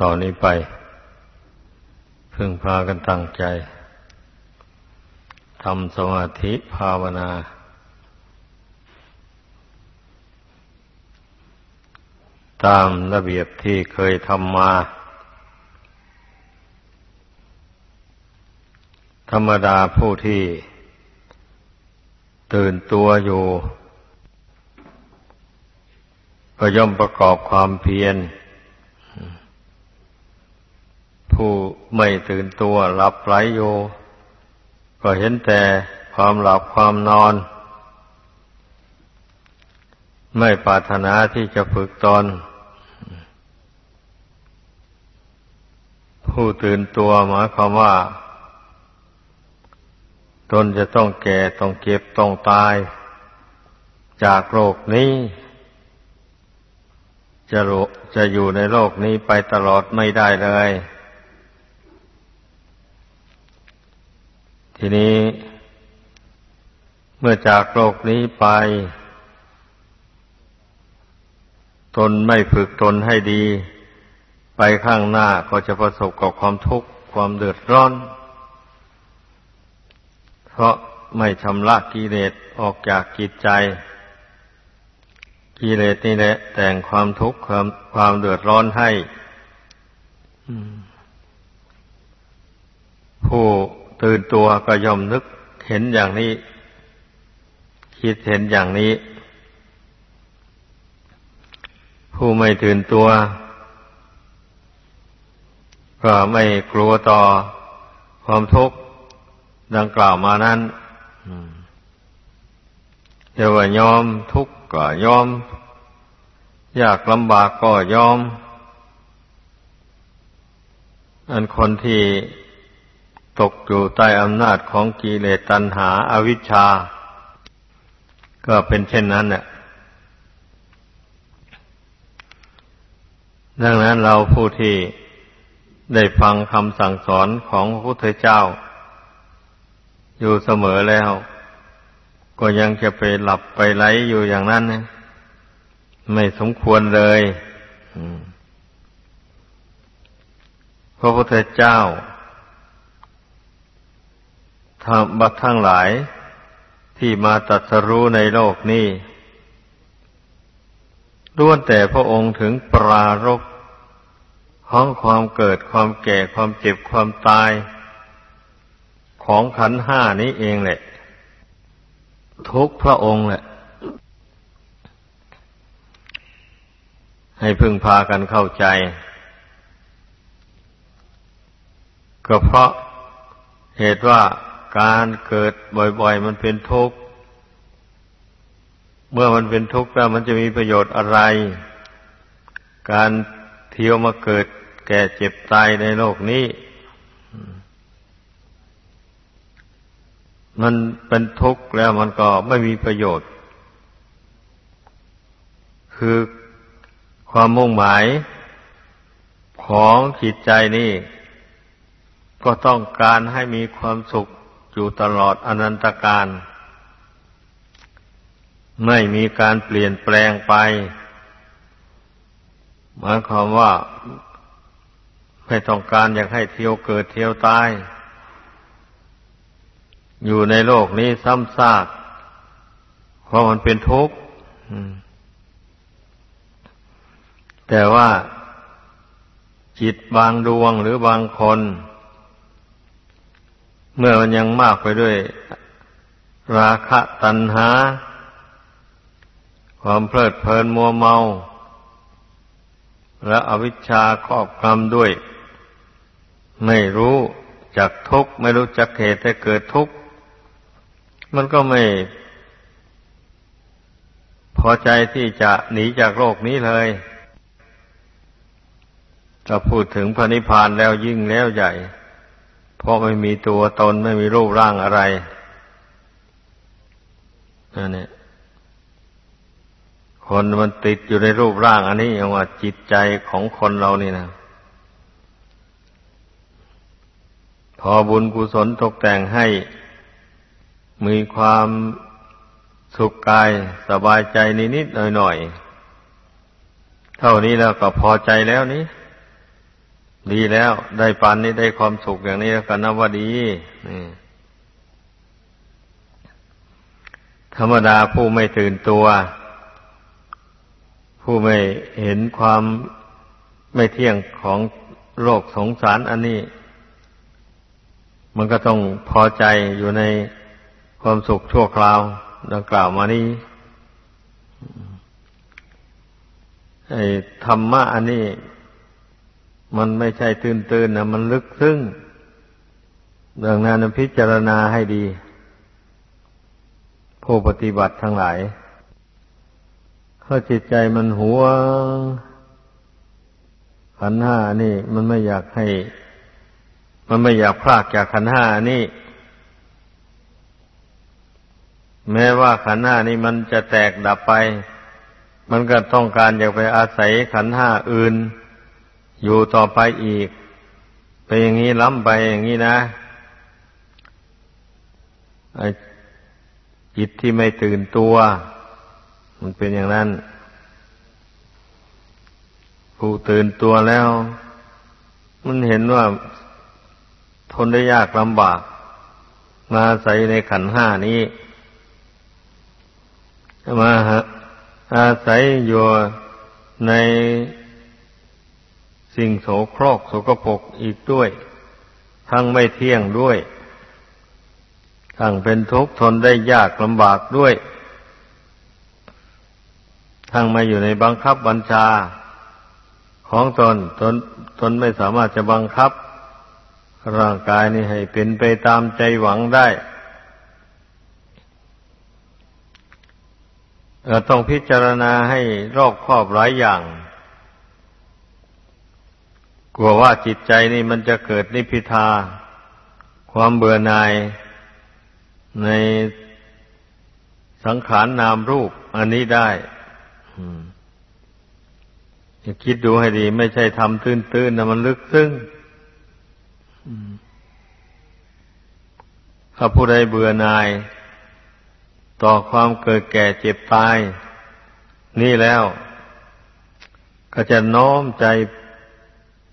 ต่อนนี้ไป พึงพากันตั้งใจทำสมาธิภาวนา ตามระเบียบที่เคยทำมา ธรรมดาผู้ที่ ตื่นตัวอยู่ ก็ย่อมประกอบความเพียร ผู้ไม่ตื่นตัวหลับไหลอยู่ก็เห็นแต่ความหลับความนอน ไม่ปรารถนาที่จะฝึกตน ผู้ตื่นตัวหมายความว่า ตนจะต้องแก่ต้องเก็บต้องตาย จากโลกนี้จะจะอยู่ในโลกนี้ไปตลอดไม่ได้เลย ทีนี้ เมื่อจากโลกนี้ไป ตนไม่ฝึกตนให้ดี ไปข้างหน้าก็จะประสบกับความทุกข์ความเดือดร้อน เพราะไม่ชำระกิเลสออกจากจิตใจกิเลสนี่แหละแต่งความทุกข์ความความเดือดร้อนให้ผู้ ตื่นตัวก็ย่อมนึกเห็นอย่างนี้ คิดเห็นอย่างนี้ ผู้ไม่ตื่นตัว ก็ไม่กลัวต่อความทุกข์ดังกล่าวมานั้นเดี๋ยวว่ายอมทุกข์ก็ยอม ยากลำบากก็ยอม อันคนที่ ตกอยู่ใต้อำนาจของกิเลสตัณหาอาวิชชา ก็เป็นเช่นนั้นเนี่ยดังนั้นเราผู้ที่ได้ฟังคำสั่งสอนของพระพุทธเจ้า อยู่เสมอแล้ว ก็ยังจะไปหลับไปไหลอยู่อย่างนั้นนะไม่สมควรเลยพระพุทธเจ้า ธรรมทั้งหลายที่มาตัดสรู้ในโลกนี้ล้วนแต่พระองค์ถึงปรารบของความเกิดความแก่ความเจ็บความตาย ของขันห้านี้เองแหละ ทุกพระองค์แหละ ให้พึงพากันเข้าใจ ก็เพราะเหตุว่า การเกิดบ่อย ๆ มันเป็นทุกข์ เมื่อมันเป็นทุกข์แล้วมันจะมีประโยชน์อะไร การเที่ยวมาเกิดแก่เจ็บตายในโลกนี้ มันเป็นทุกข์แล้วมันก็ไม่มีประโยชน์ คือความมุ่งหมายของจิตใจนี่ก็ต้องการให้มีความสุข อยู่ตลอดอนันตการ ไม่มีการเปลี่ยนแปลงไป หมายความว่าไม่ต้องการอยากให้เที่ยวเกิดเที่ยวตาย อยู่ในโลกนี้ซ้ำซากเพราะมันเป็นทุกข์แต่ว่าจิตบางดวงหรือบางคน เมื่อมันยังมากไปด้วย ราคะตัณหา ความเพลิดเพลินมัวเมา และอวิชชาครอบกำด้วย ไม่รู้จักทุกข์ ไม่รู้จักเหตุให้เกิดทุกข์ มันก็ไม่ พอใจที่จะหนีจากโลกนี้เลยถ้าพูดถึงพระนิพพานแล้วยิ่งแล้วใหญ่ เพราะไม่มีตัวตนไม่มีรูปร่างอะไรนั่นเนี่ยคนมันติดอยู่ในรูปร่างอันนี้อย่างว่าจิตใจของคนเรานี่นะพอบุญกุศลตกแต่งให้ มีความสุขกายสบายใจนิดๆหน่อยๆเท่านี้แล้วก็พอใจแล้วนี้ ดีแล้วได้ปานนี้ได้ความสุขอย่างนี้ก็นับว่าดีนี่ธรรมดาผู้ไม่ตื่นตัว ผู้ไม่เห็นความไม่เที่ยงของโลกสงสารอันนี้ มันก็ต้องพอใจอยู่ในความสุขชั่วคราว ดังกล่าวมานี้ไอ้ธรรมะอันนี้ มันไม่ใช่ตื่นตื่นนะมันลึกซึ้งดังนั้นพิจารณาให้ดี ผู้ปฏิบัติทั้งหลายถ้าจิตใจมันหัวขันห้านี่ มันไม่อยากให้ มันไม่อยากพลากจากขันห้านี่ แม้ว่าขันห้านี่มันจะแตกดับไป มันก็ต้องการอยากไปอาศัยขันห้าอื่น อยู่ต่อไปอีกไปอย่างนี้ล้ำไปอย่างนี้นะจิตที่ไม่ตื่นตัว มันเป็นอย่างนั้น ผู้ตื่นตัวแล้ว มันเห็นว่าทนได้ยากลำบาก มาใส่ในขันห้านี้มาอาศัยอยู่ใน สิ่งโสโครกโสกปกอีกด้วย ทั้งไม่เที่ยงด้วย ทั้งเป็นทุกข์ทนได้ยากลำบากด้วย ทั้งมาอยู่ในบังคับบัญชา ของตนตนตนไม่สามารถจะบังคับ ร่างกายนี้ให้เป็นไปตามใจหวังได้เราต้องพิจารณาให้รอบครอบหลายอย่าง กลัวว่าจิตใจนี่มันจะเกิดนิพิทา ความเบื่อหน่ายในสังขารนนามรูป อันนี้ได้คิดดูให้ดี ไม่ใช่ทำตื้นๆนะมันลึกซึ้งถ้าผู้ใดเบื่อหน่าย ต่อความเกิดแก่เจ็บตาย นี่แล้ว ก็จะน้อมใจ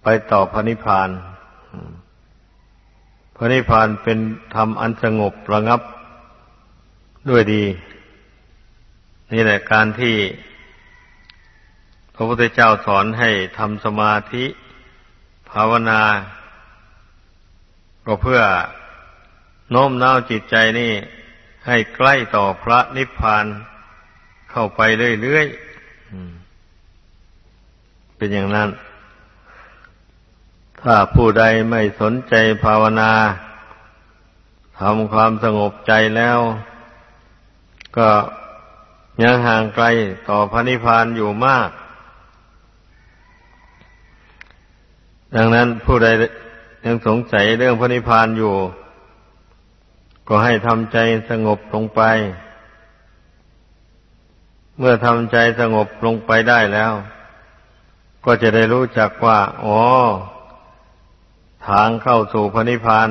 ไปต่อพระนิพพาน พระนิพพานเป็นธรรมอันสงบระงับด้วยดี นี่แหละการที่พระพุทธเจ้าสอนให้ทำสมาธิ ภาวนา ก็เพื่อโน้มน้าวจิตใจนี่ ให้ใกล้ต่อพระนิพพานเข้าไปเรื่อยๆเป็นอย่างนั้น ถ้าผู้ใดไม่สนใจภาวนาทำความสงบใจแล้ว ก็ยังห่างไกลต่อพระนิพพานอยู่มาก ดังนั้นผู้ใดยังสงสัยเรื่องพระนิพพานอยู่ ก็ให้ทำใจสงบลงไป เมื่อทำใจสงบลงไปได้แล้ว ก็จะได้รู้จักว่า อ๋อ ทางเข้าสู่พระนิพพาน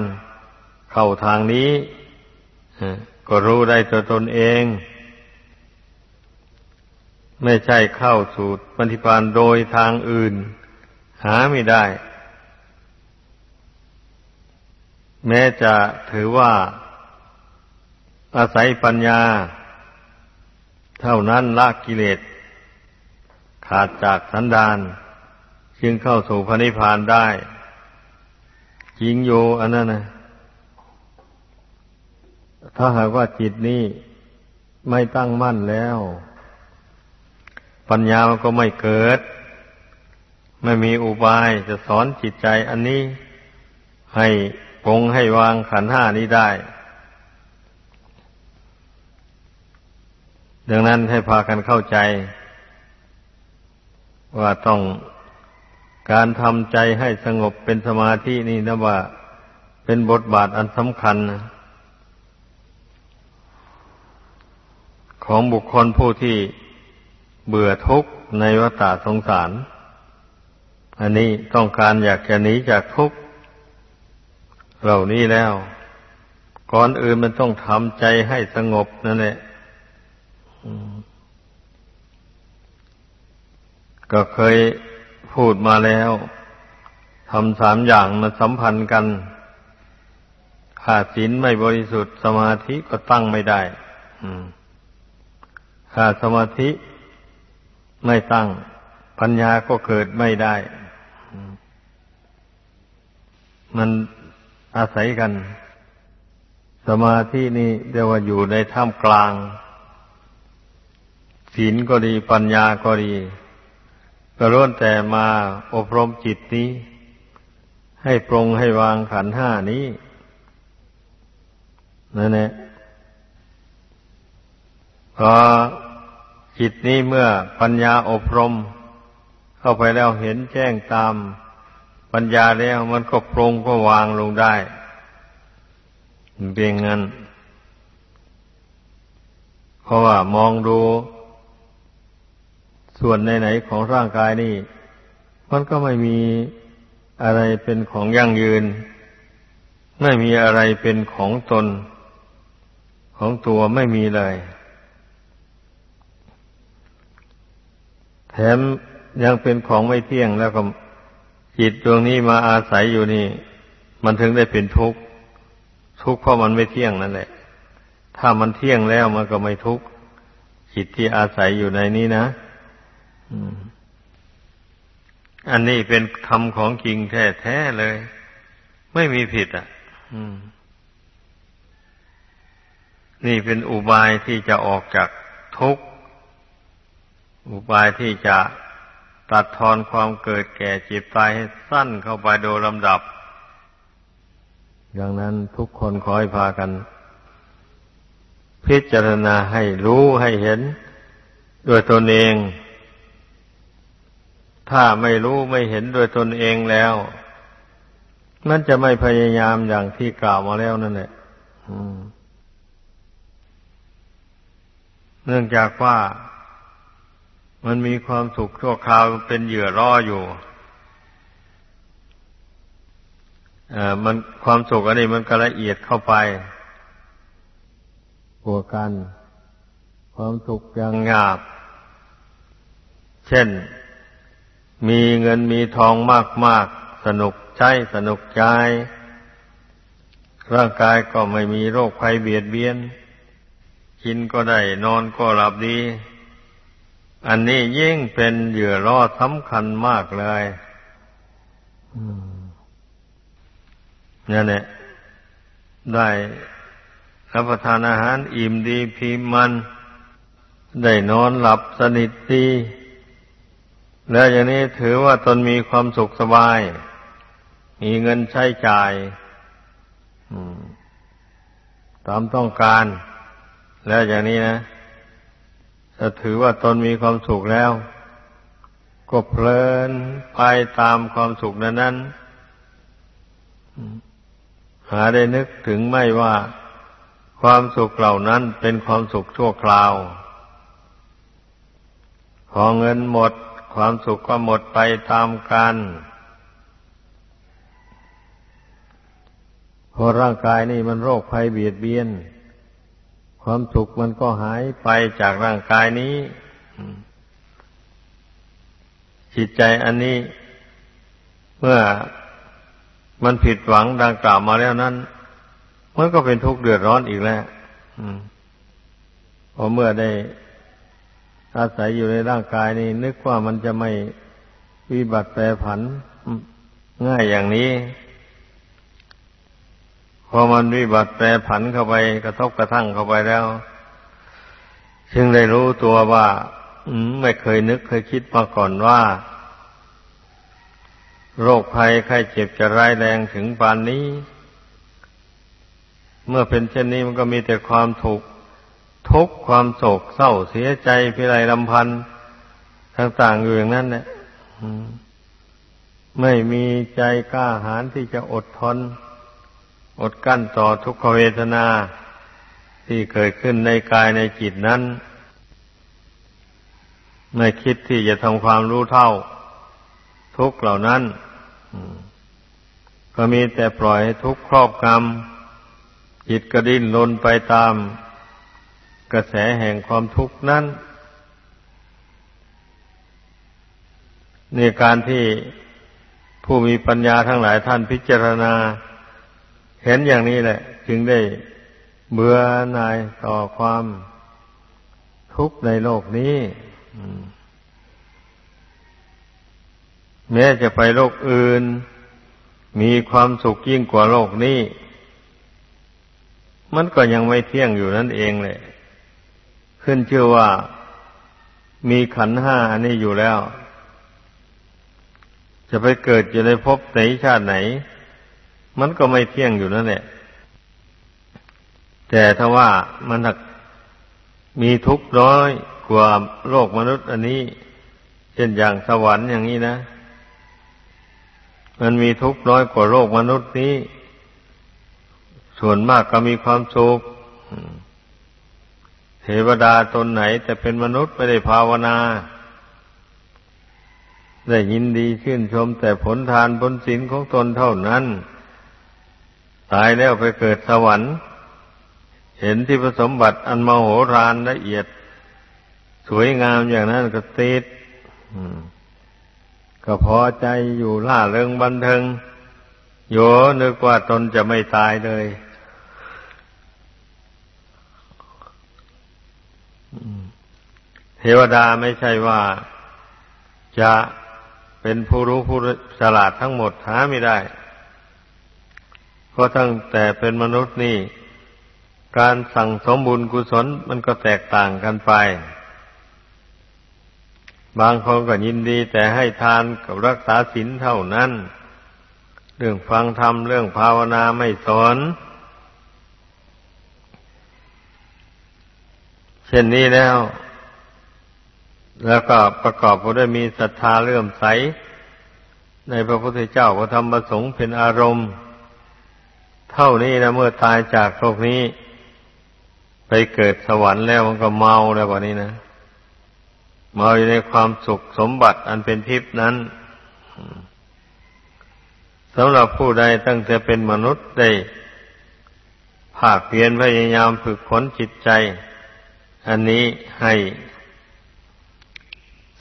เข้าทางนี้ก็รู้ได้ตัวตนเอง ไม่ใช่เข้าสู่พระนิพพานโดยทางอื่น หาไม่ได้ แม้จะถือว่า อาศัยปัญญา เท่านั้นละกิเลส ขาดจากสันดาน จึงเข้าสู่พระนิพพานได้ จริงอยู่อันนั้นนะถ้าหากว่าจิตนี้ไม่ตั้งมั่นแล้ว ปัญญามันก็ไม่เกิด ไม่มีอุบายจะสอนจิตใจอันนี้ ให้ปงให้วางขันห้านี้ได้ ดังนั้นให้พากันเข้าใจ ว่าต้อง การทำใจให้สงบเป็นสมาธินี่นะว่า เป็นบทบาทอันสำคัญนะของบุคคลผู้ที่เบื่อทุกข์ในวัฏสงสาร อันนี้ต้องการอยากจะหนีจากทุกข์เหล่านี้แล้ว ก่อนอื่นมันต้องทำใจให้สงบนั่นแหละก็เคย พูดมาแล้วทำสามอย่างมันสัมพันธ์กันขาดศีลไม่บริสุทธิ์สมาธิก็ตั้งไม่ได้ขาดสมาธิไม่ตั้ง ปัญญาก็เกิดไม่ได้ มันอาศัยกัน สมาธินี่เรียกว่าอยู่ในท่ามกลาง ศีลก็ดีปัญญาก็ดี ก็ล้วนแต่มาอบรมจิตนี้ ให้ปรงให้วางขันห้านี้นั่นแหละพอจิตนี้เมื่อปัญญาอบรม เข้าไปแล้วเห็นแจ้งตามปัญญาแล้วมันก็ปรงก็วางลงได้เพียงนั้น เพราะว่ามองดู ส่วนไหนๆของร่างกายนี่ มันก็ไม่มีอะไรเป็นของยั่งยืน ไม่มีอะไรเป็นของตน ของตัวไม่มีเลย แถมยังเป็นของไม่เที่ยงแล้วก็จิตดวงนี้มาอาศัยอยู่นี่ มันถึงได้เป็นทุกข์ทุกข์เพราะมันไม่เที่ยงนั่นแหละ ถ้ามันเที่ยงแล้วมันก็ไม่ทุกข์จิตที่อาศัยอยู่ในนี้นะ อันนี้เป็นธรรมของจริงแท้ๆเลย ไม่มีผิดอะนี่เป็นอุบายที่จะออกจากทุกข์ อุบายที่จะตัดทอนความเกิดแก่เจ็บตายให้สั้นเข้าไปโดยลำดับอย่างนั้นทุกคนขอให้พากัน พิจารณาให้รู้ให้เห็น ด้วยตนเอง ถ้าไม่รู้ไม่เห็นด้วยตนเองแล้วมันจะไม่พยายามอย่างที่กล่าวมาแล้วนั่นแหละเนื่องจากว่ามันมีความสุขชั่วคราวเป็นเหยื่อล่ออยู่มันความสุขอันนี้มันก็ละเอียดเข้าไปหัวกัน ความสุขอย่างหยาบ เช่น มีเงินมีทองมากมากสนุกใจสนุกใจร่างกายก็ไม่มีโรคภัยเบียดเบียน กินก็ได้นอนก็หลับดี อันนี้ยิ่งเป็นเหยื่อล่อสำคัญมากเลยนี่แหละได้รับประทานอาหารอิ่มดีพีมัน ได้นอนหลับสนิทดี แล้วอย่างนี้ถือว่าตนมีความสุขสบาย มีเงินใช้จ่ายตามต้องการ แล้วอย่างนี้นะถ้าถือว่าตนมีความสุขแล้ว ก็เพลินไปตามความสุขนั้นนั้นหาได้นึกถึงไม่ว่าความสุขเหล่านั้นเป็นความสุขชั่วคราว พอเงินหมด ความสุขก็หมดไปตามกันพอร่างกายนี่มันโรคภัยเบียดเบียน ความสุขมันก็หายไปจากร่างกายนี้ จิตใจอันนี้ เมื่อมันผิดหวังดังกล่าวมาแล้วนั้น มันก็เป็นทุกข์เดือดร้อนอีกแล้วพอเมื่อได้ อาศัยอยู่ในร่างกายนี้นึกว่ามันจะไม่วิบัติแปรผัน ง่ายอย่างนี้ พอมันวิบัติแปรผันเข้าไป กระทบกระทั่งเข้าไปแล้ว จึงได้รู้ตัวว่าไม่เคยนึกเคยคิดมาก่อนว่า โรคภัยไข้เจ็บจะร้ายแรงถึงปานนี้ เมื่อเป็นเช่นนี้มันก็มีแต่ความถูก ทุกข์ความโศกเศร้าเสียใจพิไรลำพันธ์ต่างๆอยู่อย่างนั้นเนี่ยไม่มีใจกล้าหาญที่จะอดทน อดกั้นต่อทุกขเวทนา ที่เกิดขึ้นในกายในจิตนั้น ไม่คิดที่จะทำความรู้เท่า ทุกเหล่านั้นก็มีแต่ปล่อยให้ทุกครอบกรรมจิตกระดิ้นลนไปตาม กระแสแห่งความทุกข์นั้นในการที่ผู้มีปัญญาทั้งหลายท่านพิจารณา เห็นอย่างนี้แหละ จึงได้เบื่อหน่ายต่อความทุกข์ในโลกนี้แม้จะไปโลกอื่น มีความสุขยิ่งกว่าโลกนี้ มันก็ยังไม่เที่ยงอยู่นั่นเองเลย ขึ้นชื่อว่ามีขันห้าอันนี้อยู่แล้ว จะไปเกิดอยู่ในภพไหนชาติไหน มันก็ไม่เที่ยงอยู่นั่นแหละแต่ถ้าว่ามันหักมีทุกข์น้อยกว่าโลกมนุษย์ อันนี้ เช่นอย่างสวรรค์อย่างนี้นะ มันมีทุกข์น้อยกว่าโลกมนุษย์นี้ ส่วนมากก็มีความสุข เทวดาตนไหนแต่เป็นมนุษย์ไม่ได้ภาวนา ได้ยินดีชื่นชมแต่ผลทานผลศีลของตนเท่านั้น ตายแล้วไปเกิดสวรรค์ เห็นที่ผสมบัติอันมโหฬารละเอียด สวยงามอย่างนั้นก็ติดก็พอใจอยู่ล่าเริงบันเทิงโยนึกว่าตนจะไม่ตายเลย เทวดาไม่ใช่ว่าจะเป็นผู้รู้ผู้ฉลาดทั้งหมดหาไม่ได้ เพราะตั้งแต่เป็นมนุษย์นี่ การสั่งสมบุญกุศลมันก็แตกต่างกันไป บางคนก็ยินดีแต่ให้ทานกับรักษาศีลเท่านั้น เรื่องฟังธรรมเรื่องภาวนาไม่สอน ช่นนี้แล้ว แล้วก็ประกอบไปด้วยมีศรัทธาเลื่อมใส ในพระพุทธเจ้าพระธรรมประสงค์เป็นอารมณ์ เท่านี้นะเมื่อตายจากโลกนี้ ไปเกิดสวรรค์แล้วมันก็เมาแล้วกว่านี้นะ เมาอยู่ในความสุขสมบัติอันเป็นทิพนั้นสำหรับผู้ใดตั้งแต่เป็นมนุษย์ได้ภาคเพียรพยายามฝึกขนจิตใจ อันนี้ให้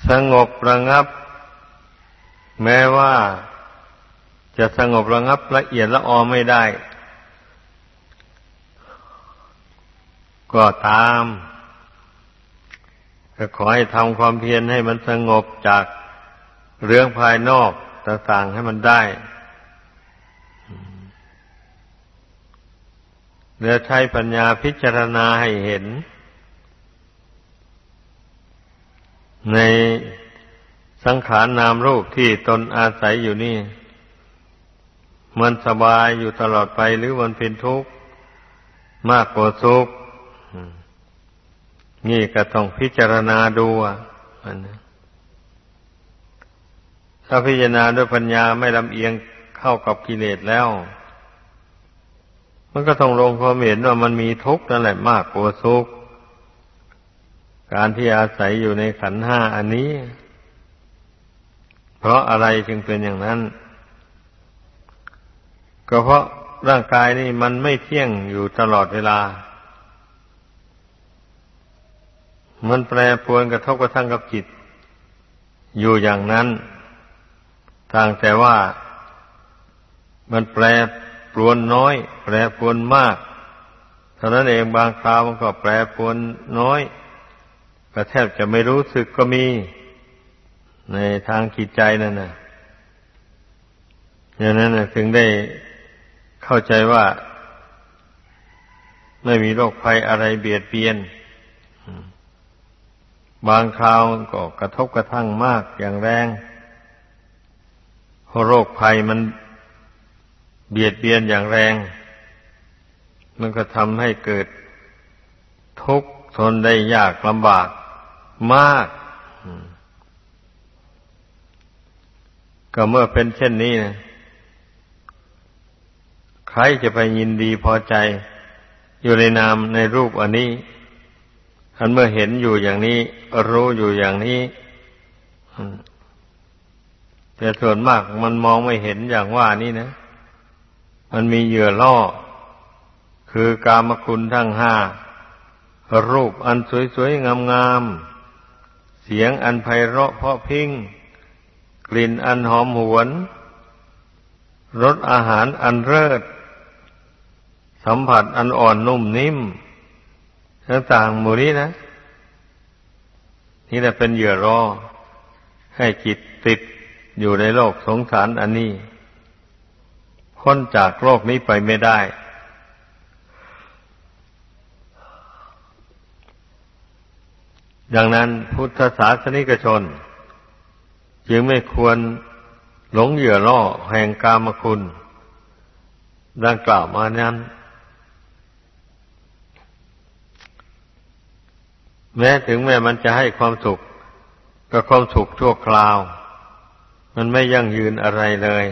สงบระงับ แม้ว่าจะสงบระงับละเอียดละออไม่ได้ ก็ตามก็ขอให้ทำความเพียรให้มันสงบจากเรื่องภายนอกต่างๆให้มันได้เนื้อใช้ปัญญาพิจารณาให้เห็น ในสังขารนนามรูปที่ตนอาศัยอยู่นี่ มันสบายอยู่ตลอดไปหรือมันเป็นทุกข์มากกว่าสุขนี่ก็ต้องพิจารณาดูอะถ้าพิจารณาด้วยปัญญาไม่ลำเอียงเข้ากับกิเลสแล้ว มันก็ต้องลงความเห็นว่ามันมีทุกข์นั่นแหละมากกว่าสุข การที่อาศัยอยู่ในขันห้าอันนี้ เพราะอะไรจึงเป็นอย่างนั้น ก็เพราะร่างกายนี่มันไม่เที่ยงอยู่ตลอดเวลา มันแปรปรวนกระทบกระทั่งกับจิต อยู่อย่างนั้น ทางแต่ว่ามันแปรปรวนน้อย แปรปรวนมากเท่านั้นเองบางคราวมันก็แปรปรวนน้อย ก็แทบจะไม่รู้สึกก็มี ในทางจิตใจนั่นนะอย่างนั้นนะถึงได้เข้าใจว่า ไม่มีโรคภัยอะไรเบียดเบียน บางคราวก็กระทบกระทั่งมากอย่างแรงเพราะโรคภัยมันเบียดเบียนอย่างแรง มันก็ทำให้เกิดทุกข์ทนได้ยากลำบาก มาก ก็เมื่อเป็นเช่นนี้นะใครจะไปยินดีพอใจอยู่ในนามในรูปอันนี้ท่านเมื่อเห็นอยู่อย่างนี้ รู้อยู่อย่างนี้แต่ส่วนมากมันมองไม่เห็นอย่างว่านี่นะ มันมีเหยื่อล่อ คือกามคุณทั้งห้า รูปอันสวยๆงามๆ เสียงอันไพเราะเพราะพิ้งกลิ่นอันหอมหวนรสอาหารอันเลิศสัมผัสอันอ่อนนุ่มนิ่มต่างๆหมู่นี้นะ นี่แหละเป็นเหยื่อรอ ให้จิตติดอยู่ในโลกสงสารอันนี้พ้นจากโลกนี้ไปไม่ได้ ดังนั้นพุทธศาสนิกชน จึงไม่ควรหลงเหยื่อล่อแห่งกามคุณ ดังกล่าวมานั้น แม้ถึงแม้มันจะให้ความสุขก็ความสุขชั่วคราว มันไม่ยั่งยืนอะไรเลย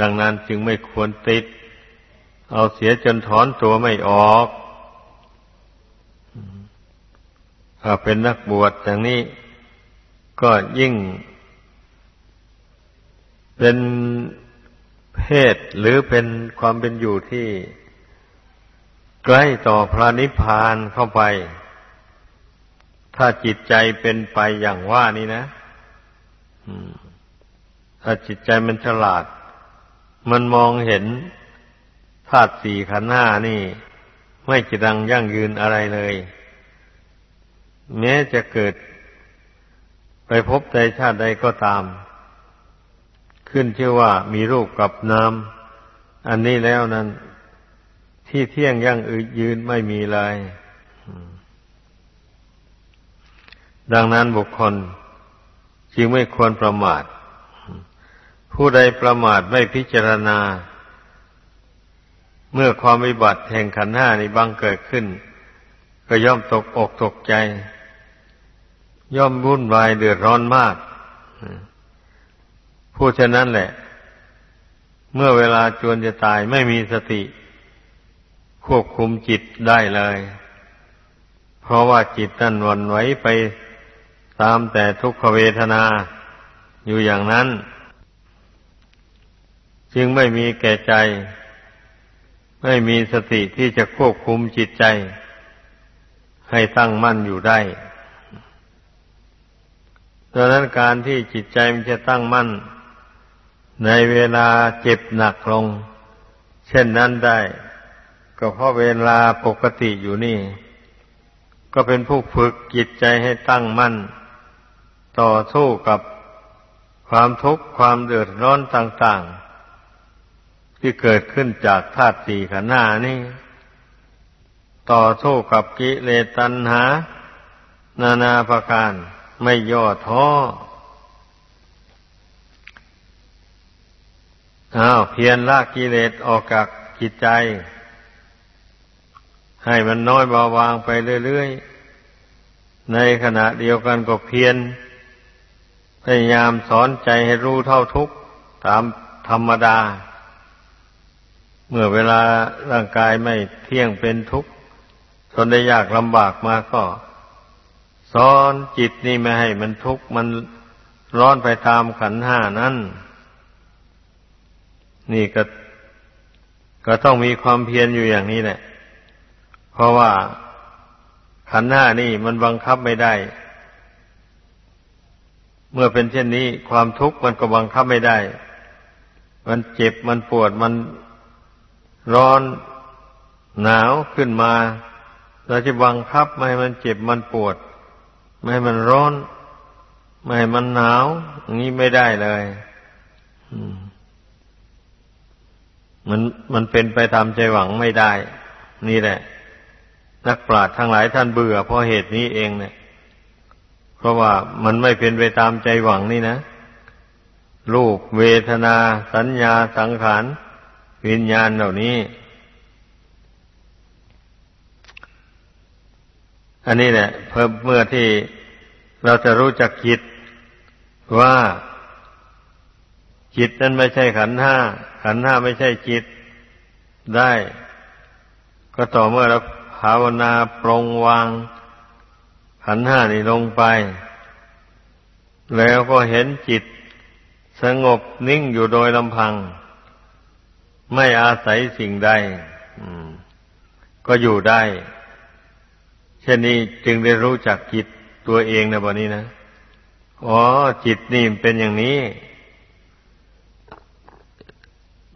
ดังนั้นจึงไม่ควรติด เอาเสียจนถอนตัวไม่ออก ถ้าเป็นนักบวชอย่างนี้ก็ยิ่ง เป็นเพศหรือเป็นความเป็นอยู่ที่ ใกล้ต่อพระนิพพานเข้าไป ถ้าจิตใจเป็นไปอย่างว่านี้นะถ้าจิตใจมันฉลาด มันมองเห็นธาตุสี่ขันธ์ห้านี่ ไม่จะดังยั่งยืนอะไรเลย แม้จะเกิด ไปพบใดชาติใดก็ตาม ขึ้นชื่อว่ามีรูปกับนามอันนี้แล้วนั้น ที่เที่ยงยั่งยืนไม่มีเลยดังนั้นบุคคลจึงไม่ควรประมาท ผู้ใดประมาทไม่พิจารณา เมื่อความวิบัติแห่งขันห้านี้บังเกิดขึ้น ก็ย่อมตกอกตกใจ ย่อมวุ่นวายเดือดร้อนมากผู้ฉะนั้นแหละ เมื่อเวลาจวนจะตายไม่มีสติ ควบคุมจิตได้เลย เพราะว่าจิตนั่นวันไหวไปตามแต่ทุกขเวทนาอยู่อย่างนั้น จึงไม่มีแก่ใจ ไม่มีสติที่จะควบคุมจิตใจ ให้ตั้งมั่นอยู่ได้ดังนั้นการที่จิตใจมันจะตั้งมั่น ในเวลาเจ็บหนักลง เช่นนั้นได้ ก็เพราะเวลาปกติอยู่นี่ ก็เป็นผู้ฝึกจิตใจให้ตั้งมั่น ต่อสู้กับความทุกข์ความเดือดร้อนต่าง ๆ ที่เกิดขึ้นจากธาตุสี่ขันธ์หน้านี่ ต่อสู้กับกิเลสตัณหา นานาประการไม่ย่อท้ออ้าวเพียรละกิเลสออกจากจิตใจ ให้มันน้อยเบาบางไปเรื่อยๆ ในขณะเดียวกันก็เพียรพยายามสอนใจให้รู้เท่าทุกข์ตามธรรมดา เมื่อเวลาร่างกายไม่เที่ยงเป็นทุกข์ ทนได้ยากลำบากมาก็สอนจิตนี่ไม่ให้มันทุกข์มันร้อนไปตามขันห้านั้นนี่ก็ก็ต้องมีความเพียรอยู่อย่างนี้แหละ เพราะว่าขันห้านี่มันบังคับไม่ได้ เมื่อเป็นเช่นนี้ ความทุกข์มันก็บังคับไม่ได้ มันเจ็บมันปวดมันร้อนหนาวขึ้นมา เราจะบังคับไม่ให้มันเจ็บมันปวด ไม่ให้มันร้อน ไม่ให้มันหนาวอย่างนี้ไม่ได้เลยมันมันเป็นไปตามใจหวังไม่ได้ นี่แหละ นักปราชญ์ทั้งหลายท่านเบื่อเพราะเหตุนี้เองเนี่ย เพราะว่ามันไม่เป็นไปตามใจหวังนี่นะรูปเวทนา สัญญาสังขารวิญญาณเหล่านี้ อันนี้แหละเพิ่มเมื่อที่เราจะรู้จักจิตว่าจิตนั้นไม่ใช่ขันห้า ขันห้าไม่ใช่จิตได้ ก็ต่อเมื่อเราภาวนาปรงวาง ขันห้านี่ลงไป แล้วก็เห็นจิต สงบนิ่งอยู่โดยลำพัง ไม่อาศัยสิ่งใดก็อยู่ได้ เช่นนี้จึงได้รู้จักจิตตัวเองในวันนี้นะ อ๋อ จิตนี่เป็นอย่างนี้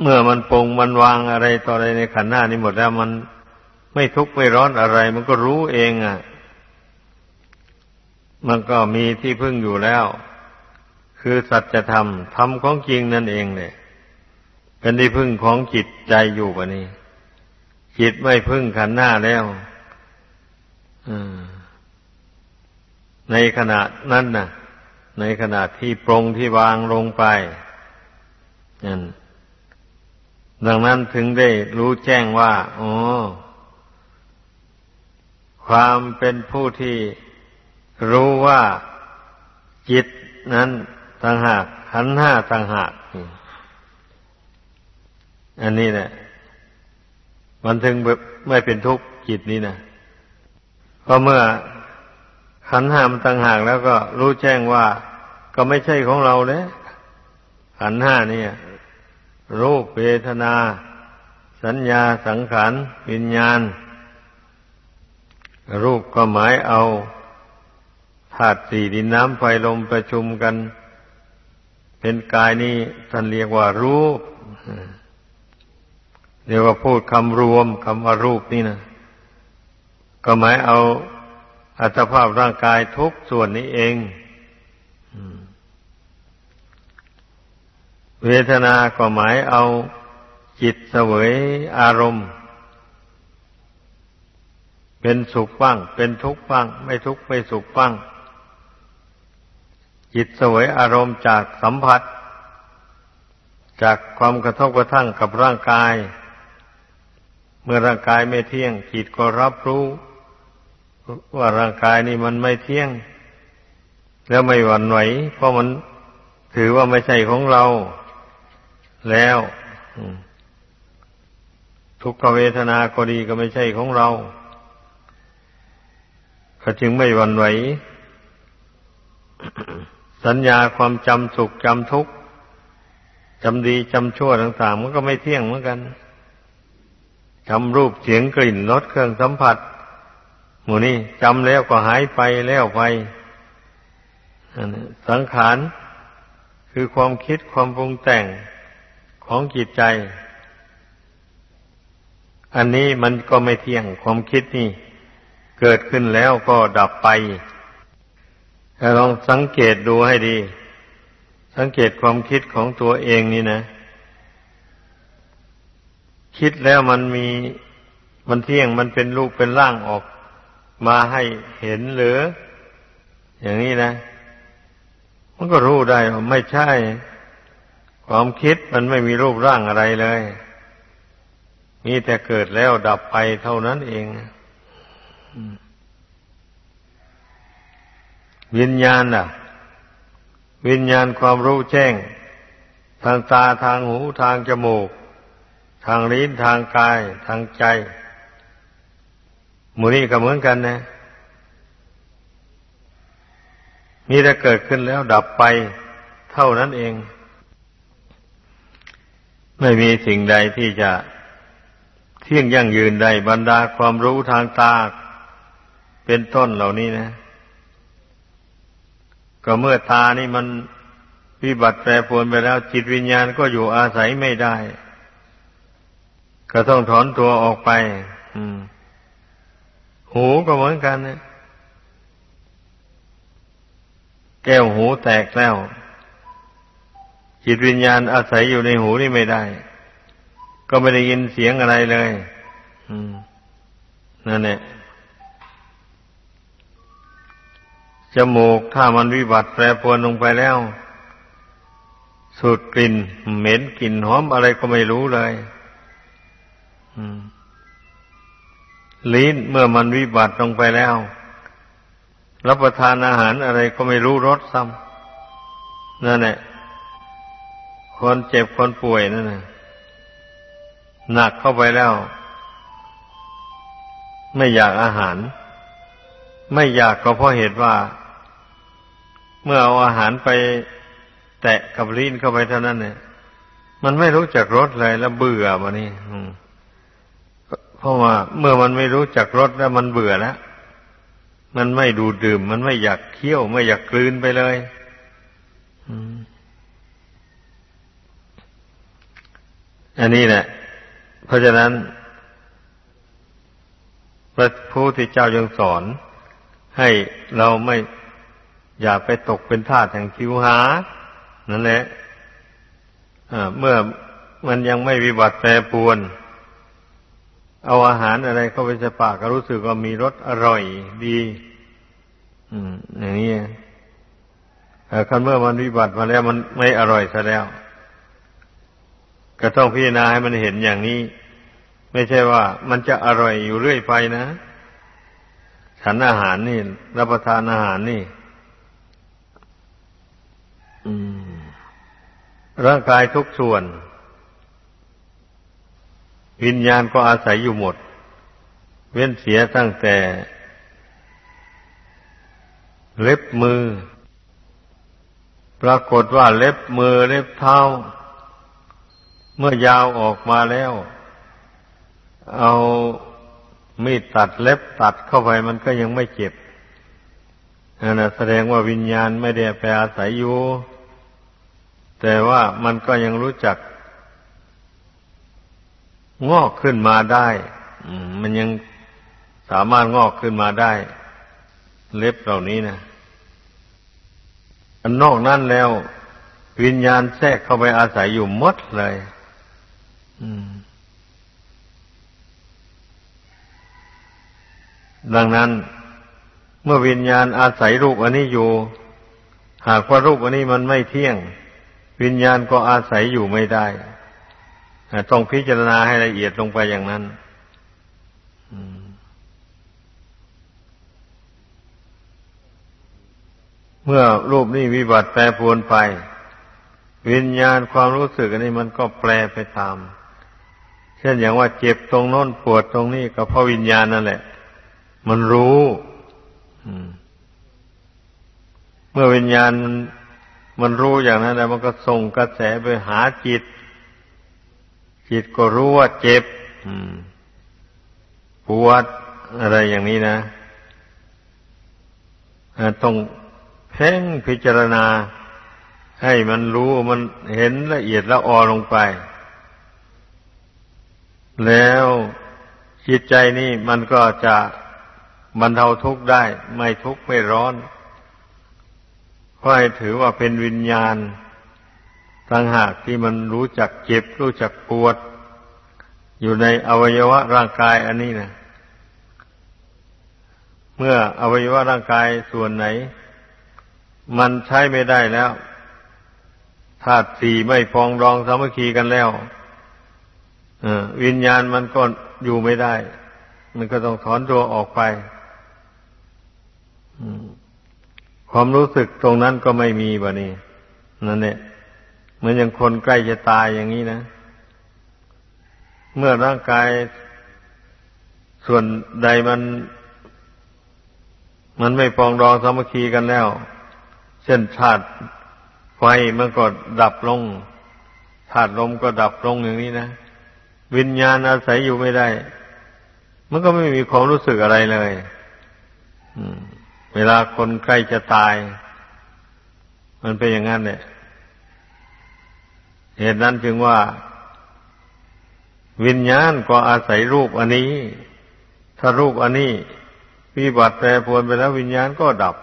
เมื่อมันปรงมันวางอะไรต่ออะไรในขันหน้านี้หมดแล้วมันไม่ทุกข์ไม่ร้อนอะไร มันก็รู้เองอะ มันก็มีที่พึ่งอยู่แล้ว คือสัจธรรมธรรมของจริงนั่นเองเนี่ยเป็นที่พึ่งของจิตใจอยู่ปะนี้ จิตไม่พึ่งขันหน้าแล้ว ในขณะนั้นน่ะ ในขณะที่ปรงที่วางลงไปนั่นดังนั้นถึงได้รู้แจ้งว่า อ๋อ ความเป็นผู้ที่รู้ว่าจิตนั้นต่างหากขันห้าต่างหากอันนี้แหละมันถึงไม่เป็นทุกข์จิตนี้นะ เพราะเมื่อขันห้ามันต่างหากแล้วก็รู้แจ้งว่า ก็ไม่ใช่ของเราเลยขันห้านี่รูปเวทนา สัญญาสังขารวิญญาณ รูปก็หมายเอาธาตุสี่ดินน้ำไฟลมประชุมกัน เป็นกายนี่ท่านเรียกว่ารูปเรียกว่าพูดคำรวมคำว่ารูปนี่นะ ก็หมายเอาอัตภาพร่างกายทุกส่วนนี้เองเวทนาก็หมายเอาจิตเสวยอารมณ์ เป็นสุขบ้าง เป็นทุกข์บ้าง ไม่ทุกข์ไม่สุขบ้าง จิตเสวยอารมณ์จากสัมผัส จากความกระทบกระทั่งกับร่างกาย เมื่อร่างกายไม่เที่ยงจิตก็รับรู้ ว่าร่างกายนี่มันไม่เที่ยง แล้วไม่หวั่นไหวเพราะมันถือว่าไม่ใช่ของเรา แล้วทุกขเวทนาก็ดีก็ไม่ใช่ของเราก็จึงไม่หวั่นไหว สัญญาความจำสุขจำทุกข์จำดีจำชั่วต่าง ๆ มันก็ไม่เที่ยงเหมือนกันจำรูปเสียงกลิ่นรสเครื่องสัมผัส หมู่นี้จำแล้วก็หายไปแล้วไปสังขารคือความคิดความปรุงแต่งของจิตใจ อันนี้มันก็ไม่เที่ยงความคิดนี่ เกิดขึ้นแล้วก็ดับไปลองสังเกตดูให้ดี สังเกตความคิดของตัวเองนี่นะ คิดแล้วมันมีมันเที่ยงมันเป็นรูปเป็นร่างออก มาให้เห็นหรือ อย่างนี้นะ มันก็รู้ได้ว่าไม่ใช่ ความคิดมันไม่มีรูปร่างอะไรเลย มีแต่เกิดแล้วดับไปเท่านั้นเองวิญญาณน่ะ วิญญาณความรู้แจ้ง ทางตาทางหูทางจมูก ทางลิ้นทางกาย ทางใจ มูนี่ก็เหมือนกันนะมีแต่เกิดขึ้นแล้วดับไปเท่านั้นเอง ไม่มีสิ่งใดที่จะเที่ยงยั่งยืนได้บรรดาความรู้ทางตาเป็นต้นเหล่านี้นะ ก็เมื่อตานี่มันวิบัติแปรปรวนไปแล้ว จิตวิญญาณก็อยู่อาศัยไม่ได้ ก็ต้องถอนตัวออกไป หูก็เหมือนกันเนะแก้วหูแตกแล้ว จิตวิญญาณอาศัยอยู่ในหูนี่ไม่ได้ ก็ไม่ได้ยินเสียงอะไรเลยนั่นแหละจมูกถ้ามันวิบัติแปรปรวนลงไปแล้ว สูดกลิ่น เหม็นกลิ่นหอมอะไรก็ไม่รู้เลย ลิ้นเมื่อมันวิบัติลงไปแล้ว รับประทานอาหารอะไรก็ไม่รู้รสซ้ำนั่นแหละคนเจ็บคนป่วยนั่นนะหนักเข้าไปแล้ว ไม่อยากอาหาร ไม่อยากก็เพราะเหตุว่า เมื่อเอาอาหารไปแตะกับลิ้นเข้าไปเท่านั้นเนี่ย มันไม่รู้จักรสเลยแล้วเบื่อมานี่ ราะว่าเมื่อมันไม่รู้จักรสแล้วมันเบื่อแล้ว มันไม่ดูดื่ม มันไม่อยากเคี้ยว ไม่อยากกลืนไปเลยอันนี้แหละ เพราะฉะนั้น พระผู้ที่เจ้ายังสอน ให้เราไม่อย่าไปตกเป็นทาสแห่งคิวหา นั่นแหละเมื่อมันยังไม่วิบัติแปรปวน เอาอาหารอะไรเข้าไปใส่ปากก็รู้สึกว่ามีรสอร่อยดี อืม อย่างนี้แต่คันเมื่อมันวิบัติมาแล้วมันไม่อร่อยซะแล้ว ก็ต้องพิจารณาให้มันเห็นอย่างนี้ ไม่ใช่ว่ามันจะอร่อยอยู่เรื่อยไปนะฉันอาหารนี่ รับประทานอาหารนี่ร่างกายทุกส่วน วิญญาณก็อาศัยอยู่หมด เว้นเสียตั้งแต่ เล็บมือ ปรากฏว่าเล็บมือเล็บเท้า เมื่อยาวออกมาแล้ว เอามีดตัดเล็บตัดเข้าไปมันก็ยังไม่เจ็บนั่นแสดงว่าวิญญาณไม่ได้ไปอาศัยอยู่ แต่ว่ามันก็ยังรู้จัก งอกขึ้นมาได้มันยังสามารถงอกขึ้นมาได้ เล็บเหล่านี้นะอันนอกนั้นแล้ว วิญญาณแทรกเข้าไปอาศัยอยู่มดเลยดังนั้น เมื่อวิญญาณอาศัยรูปอันนี้อยู่ หากว่ารูปอันนี้มันไม่เที่ยง วิญญาณก็อาศัยอยู่ไม่ได้ ต้องพิจารณาให้ละเอียดลงไปอย่างนั้นเมื่อรูปนี้วิบัติแปรปรวนไป วิญญาณความรู้สึกอันนี้มันก็แปรไปตาม เช่นอย่างว่าเจ็บตรงโน้นปวดตรงนี้ก็เพราะวิญญาณนั่นแหละ มันรู้เมื่อวิญญาณมันมันรู้อย่างนั้นแล้วมันก็ส่งกระแสไปหาจิต จิตก็รู้ว่าเจ็บปวดอะไรอย่างนี้นะต้องเพ่งพิจารณา ให้มันรู้มันเห็นละเอียดละออลงไป แล้วจิตใจนี่มันก็จะบรรเทาทุกข์ได้ ไม่ทุกข์ไม่ร้อนก็ให้ถือว่าเป็นวิญญาณ ต่างหากที่มันรู้จักเจ็บ รู้จักปวด อยู่ในอวัยวะร่างกายอันนี้นะเมื่ออวัยวะร่างกายส่วนไหน มันใช้ไม่ได้แล้วธาตุสี่ไม่ฟองรองสามัคคีกันแล้ววิญญาณมันก็อยู่ไม่ได้ มันก็ต้องถอนตัวออกไปความรู้สึกตรงนั้นก็ไม่มีบะนี่นั่นเนี่ย เหมือนอย่างคนใกล้จะตายอย่างนี้นะ เมื่อร่างกายส่วนใดมัน มันไม่ปองรองสามัคคีกันแล้ว เช่นธาตุไฟมันก็ดับลงธาตุลมก็ดับลงอย่างนี้นะ วิญญาณอาศัยอยู่ไม่ได้ มันก็ไม่มีความรู้สึกอะไรเลยเวลาคนใกล้จะตาย มันเป็นอย่างนั้นเนี่ย เหตุนั้นจึงว่า วิญญาณก็อาศัยรูปอันนี้ ถ้ารูปอันนี้วิบัติแปรปรวนไปแล้ววิญญาณก็ดับ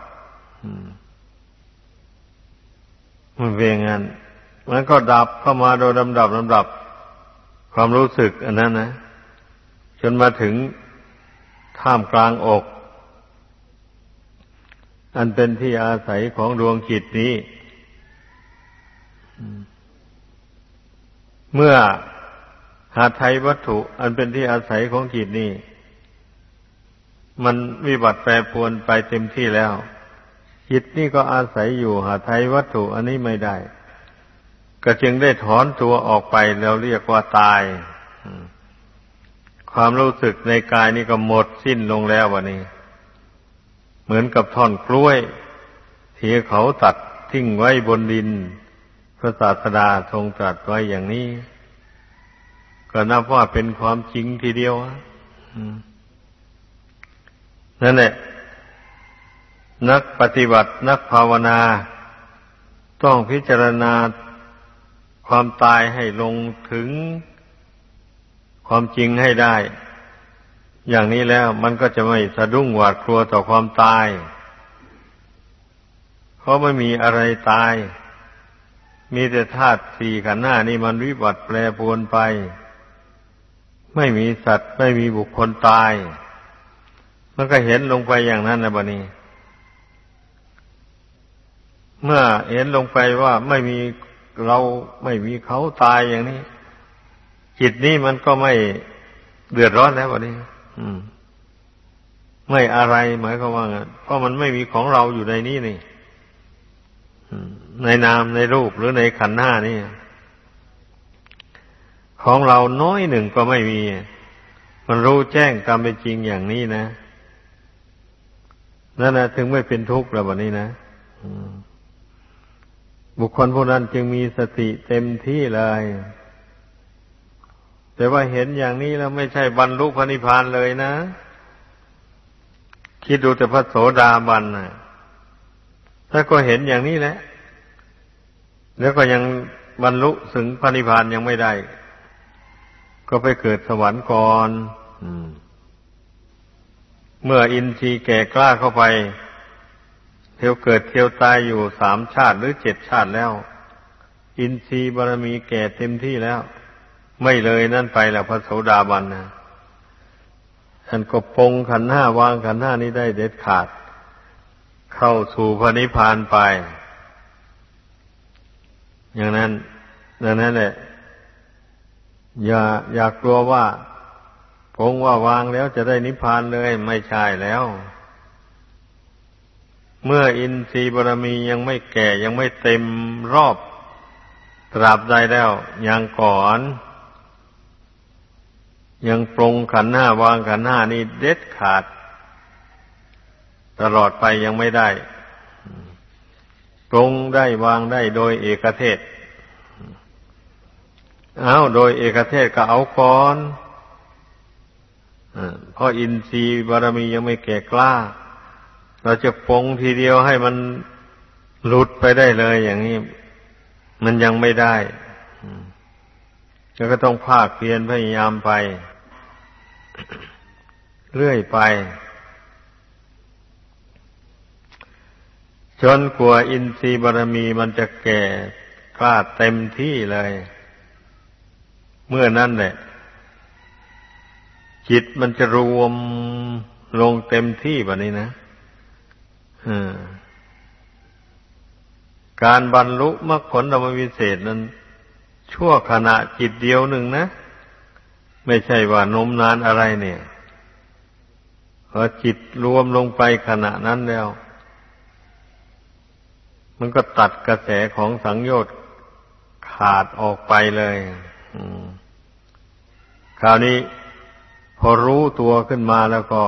มันเป็นอย่างนั้นมันก็ดับเข้ามาโดยลำดับลำดับ ความรู้สึกอันนั้นนะจนมาถึงท่ามกลางอก อันเป็นที่อาศัยของดวงจิตนี้ เมื่อหาไทยวัตถุ อันเป็นที่อาศัยของจิตนี้มันวิบัติแปรปรวนไปเต็มที่แล้ว จิตนี่ก็อาศัยอยู่หาไทยวัตถุ อันนี้ไม่ได้ ก็จึงได้ถอนตัวออกไปแล้วเรียกว่าตาย ความรู้สึกในกายนี่ก็หมดสิ้นลงแล้ววันนี้ เหมือนกับท่อนกล้วยที่เขาตัดทิ้งไว้บนดิน ระศาสดาทรงตรัสไว้อย่างนี้ ก็นับว่าเป็นความจริงทีเดียวนั่นแหละนักปฏิบัตินักภาวนา ต้องพิจารณาความตายให้ลงถึงความจริงให้ได้ อย่างนี้แล้วมันก็จะไม่สะดุ้งหวาดกลัวต่อความตาย เพราะไม่มีอะไรตาย มีแต่ธาตุสี่ขันธ์หน้านี่มันวิบัติแปรปรวนไป ไม่มีสัตว์ ไม่มีบุคคลตาย มันก็เห็นลงไปอย่างนั้นนะบะนี้ เมื่อเห็นลงไปว่าไม่มีเราไม่มีเขาตายอย่างนี้ จิตนี้มันก็ไม่เดือดร้อนแล้ววันนี้ อืม ไม่อะไรหมายความว่าเพราะมันไม่มีของเราอยู่ในนี้นี่ ในนามในรูปหรือในขันธ้านี่ของเราน้อยหนึ่งก็ไม่มี มันรู้แจ้งตามเป็นจริงอย่างนี้นะนั่นนะถึงไม่เป็นทุกข์แล้ววันนี้นะบุคคลผู้นั้นจึงมีสติเต็มที่เลย แต่ว่าเห็นอย่างนี้แล้วไม่ใช่บรรลุพระนิพพานเลยนะ คิดดูแต่พระโสดาบันนะถ้าก็เห็นอย่างนี้แหละ แล้วก็ยังบรรลุถึงพระนิพพานยังไม่ได้ ก็ไปเกิดสวรรค์ก่อนเมื่ออินทรีย์แก่กล้าเข้าไป เที่ยวเกิดเที่ยวตายอยู่สามชาติหรือเจ็ดชาติแล้ว อินทรีย์บารมีแก่เต็มที่แล้ว ไม่เลยนั่นไปแล้วพระโสดาบันนะท่านก็ปงขันห้าวางขันห้านี้ได้เด็ดขาด เข้าสู่พระนิพพานไป อย่างนั้นดังนั้นแหละ อย่าอย่ากลัวว่าปงว่าวางแล้วจะได้นิพพานเลยไม่ใช่แล้ว เมื่ออินทรีย์บารมียังไม่แก่ยังไม่เต็มรอบ ตราบใดแล้วยังก่อน ยังปรงขันหน้าวางขันหน้านี่เด็ดขาด ตลอดไปยังไม่ได้ ปรงได้วางได้โดยเอกเทศ เอาโดยเอกเทศก็เอาก่อนเพราะอินทรีย์บารมียังไม่แก่กล้า เราจะปงทีเดียวให้มันหลุดไปได้เลยอย่างนี้ มันยังไม่ได้แล้วก็ต้องภาคเพียรพยายามไป เรื่อยไป จนกลัวอินทรีย์บารมีมันจะแก่กล้าเต็มที่เลย เมื่อนั้นแหละ จิตมันจะรวมลงเต็มที่แบบนี้นะการบรรลุมรรคผลธรรมวิเศษนั้น ชั่วขณะจิตเดียวหนึ่งนะ ไม่ใช่ว่านมนานอะไรเนี่ยพอจิตรวมลงไปขณะนั้นแล้ว มันก็ตัดกระแสของสังโยชน์ขาดออกไปเลยคราวนี้ พอรู้ตัวขึ้นมาแล้วก็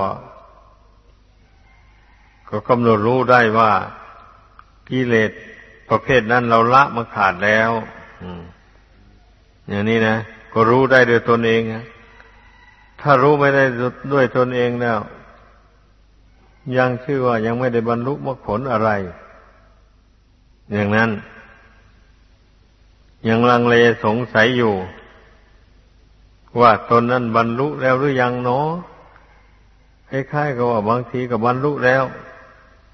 ก็กำหนดรู้ได้ว่ากิเลสประเภทนั้นเราละมาขาดแล้วอย่างนี้นะก็รู้ได้ด้วยตนเองถ้ารู้ไม่ได้ด้วยตนเองแล้ว ยังชื่อว่ายังไม่ได้บรรลุมรรคผลอะไร อย่างนั้น ยังลังเลสงสัยอยู่ ว่าตนนั้นบรรลุแล้วหรือยังเนาะคล้ายๆกับว่าบางทีก็บรรลุแล้ว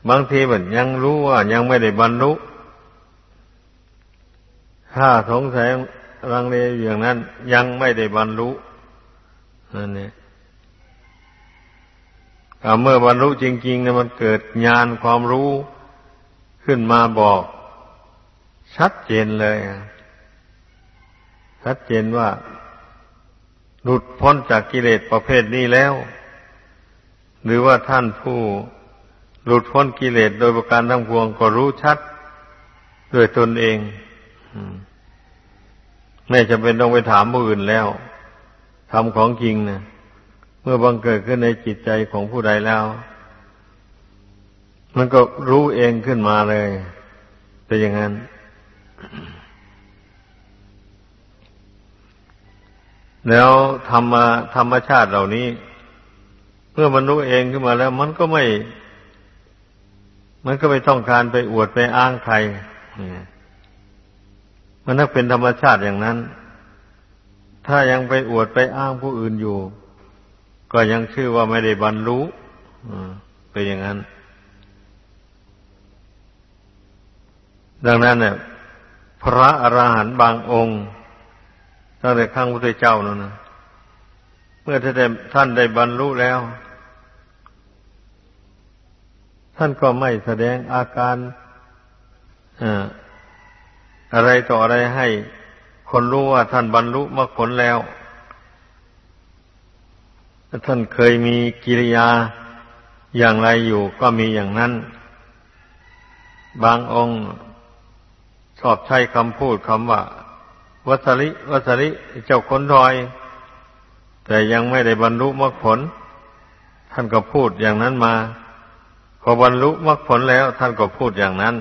บางทีมันยังรู้ว่ายังไม่ได้บรรลุ ถ้าสงสัยรังเลอย่างนั้น ยังไม่ได้บรรลุนั่นเองเมื่อบรรลุจริงๆเนี่ยมันเกิดญาณความรู้ขึ้นมาบอก ชัดเจนเลยชัดเจนว่า หลุดพ้นจากกิเลสประเภทนี้แล้ว หรือว่าท่านผู้หลุดพ้นกิเลสโดยประการทั้งปวงก็รู้ชัดด้วยตนเองไม่จำเป็นต้องไปถามผู้อื่นแล้วทำของจริงนะเมื่อบังเกิดขึ้นในจิตใจของผู้ใดแล้ว มันก็รู้เองขึ้นมาเลยเป็นอย่างนั้น แล้วธรรมธรรมชาติเหล่านี้ เมื่อมันรู้เองขึ้นมาแล้ว มันก็ไม่ มันก็ไม่ต้องการไปอวดไปอ้างใครมันนักเป็นธรรมชาติอย่างนั้น ถ้ายังไปอวดไปอ้างผู้อื่นอยู่ ก็ยังชื่อว่าไม่ได้บรรลุเป็นอย่างนั้น ดังนั้นเนี่ย พระอรหันต์บางองค์ตั้งแต่ข้งพระเจ้านั่นนะเมื่อท่านได้บรรลุแล้ว ท่านก็ไม่แสดงอาการอะไรต่ออะไรให้คนรู้ว่าท่านบรรลุมรรคผลแล้ว ท่านเคยมีกิริยาอย่างไรอยู่ก็มีอย่างนั้น บางองค์ ชอบใช้คำพูดคำว่า วัสริวัสริเจ้าคนรอย แต่ยังไม่ได้บรรลุมรรคผล ท่านก็พูดอย่างนั้นมา พอบรรลุมรรคผลแล้ว ท่านก็พูดอย่างนั้น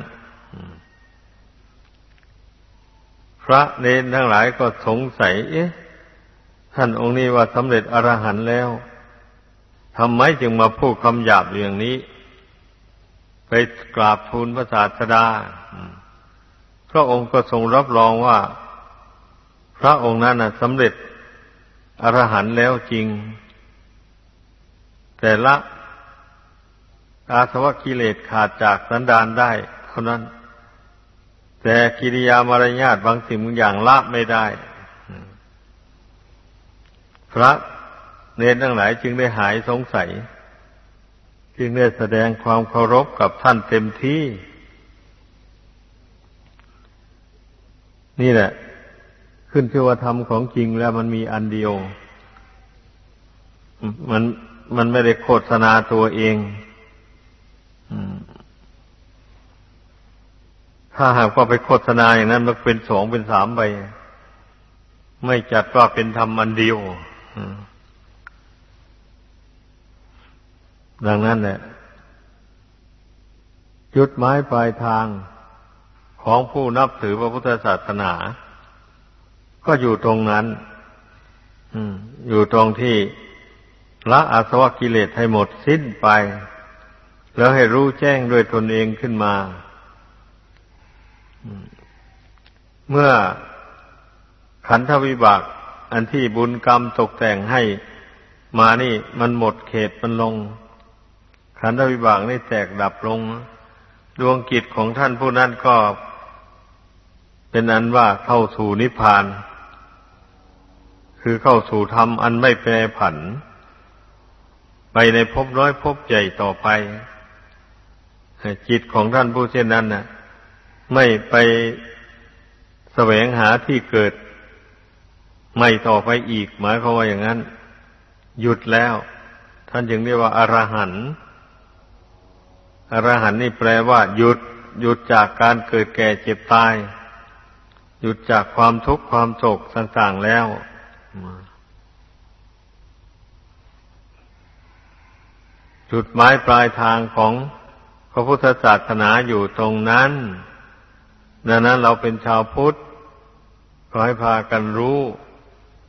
พระเนนทั้งหลายก็สงสัย เอ๊ะ ท่านองค์นี้ว่าสำเร็จอรหันต์แล้วทำไมจึงมาพูดคำหยาบอย่างนี้ ไปกราบทูลพระศาสดา พระองค์ก็ทรงรับรองว่า พระองค์นั้นสำเร็จอรหันต์แล้วจริง แต่ละอาสวะกิเลสขาดจากสันดานได้ เท่านั้น แต่กิริยามารยาทบางสิ่งบางอย่างละไม่ได้ พระเนรทั้งหลายจึงได้หายสงสัย จึงได้แสดงความเคารพกับท่านเต็มที่ นี่แหละ ขึ้นชื่อว่าธรรมของจริงแล้วมันมีอันเดียว มันมันไม่ได้โฆษณาตัวเองถ้าหากว่าไปโฆษณาอย่างนั้นมันเป็นสองเป็นสามไปไม่จัดว่าเป็นธรรมอันเดียวดังนั้นแหละจุดหมายปลายทาง ของผู้นับถือพระพุทธศาสนา ก็อยู่ตรงนั้นอยู่ตรงที่ละอาสวะกิเลสให้หมดสิ้นไป แล้วให้รู้แจ้งด้วยตนเองขึ้นมา เมื่อขันธวิบาก อันที่บุญกรรมตกแต่งให้มานี่มันหมดเขตมันลง ขันธวิบากนี่แตกดับลง ดวงกิจของท่านผู้นั้นก็ เป็นอันว่าเข้าสู่นิพพาน คือเข้าสู่ธรรมอันไม่แปรผัน ไปในภพน้อยภพใหญ่ต่อไป จิตของท่านผู้เช่นนั้นน่ะ ไม่ไปแสวงหาที่เกิด ไม่ต่อไปอีก หมายความว่าอย่างนั้น หยุดแล้ว ท่านจึงเรียกว่าอรหันต์อรหันต์นี่แปลว่า หยุด หยุดจากการเกิดแก่เจ็บตาย หยุดจากความทุกข์ความโศกต่างๆแล้วจุดหมายปลายทางของพระพุทธศาสนาอยู่ตรงนั้น ดังนั้นเราเป็นชาวพุทธขอให้พากันรู้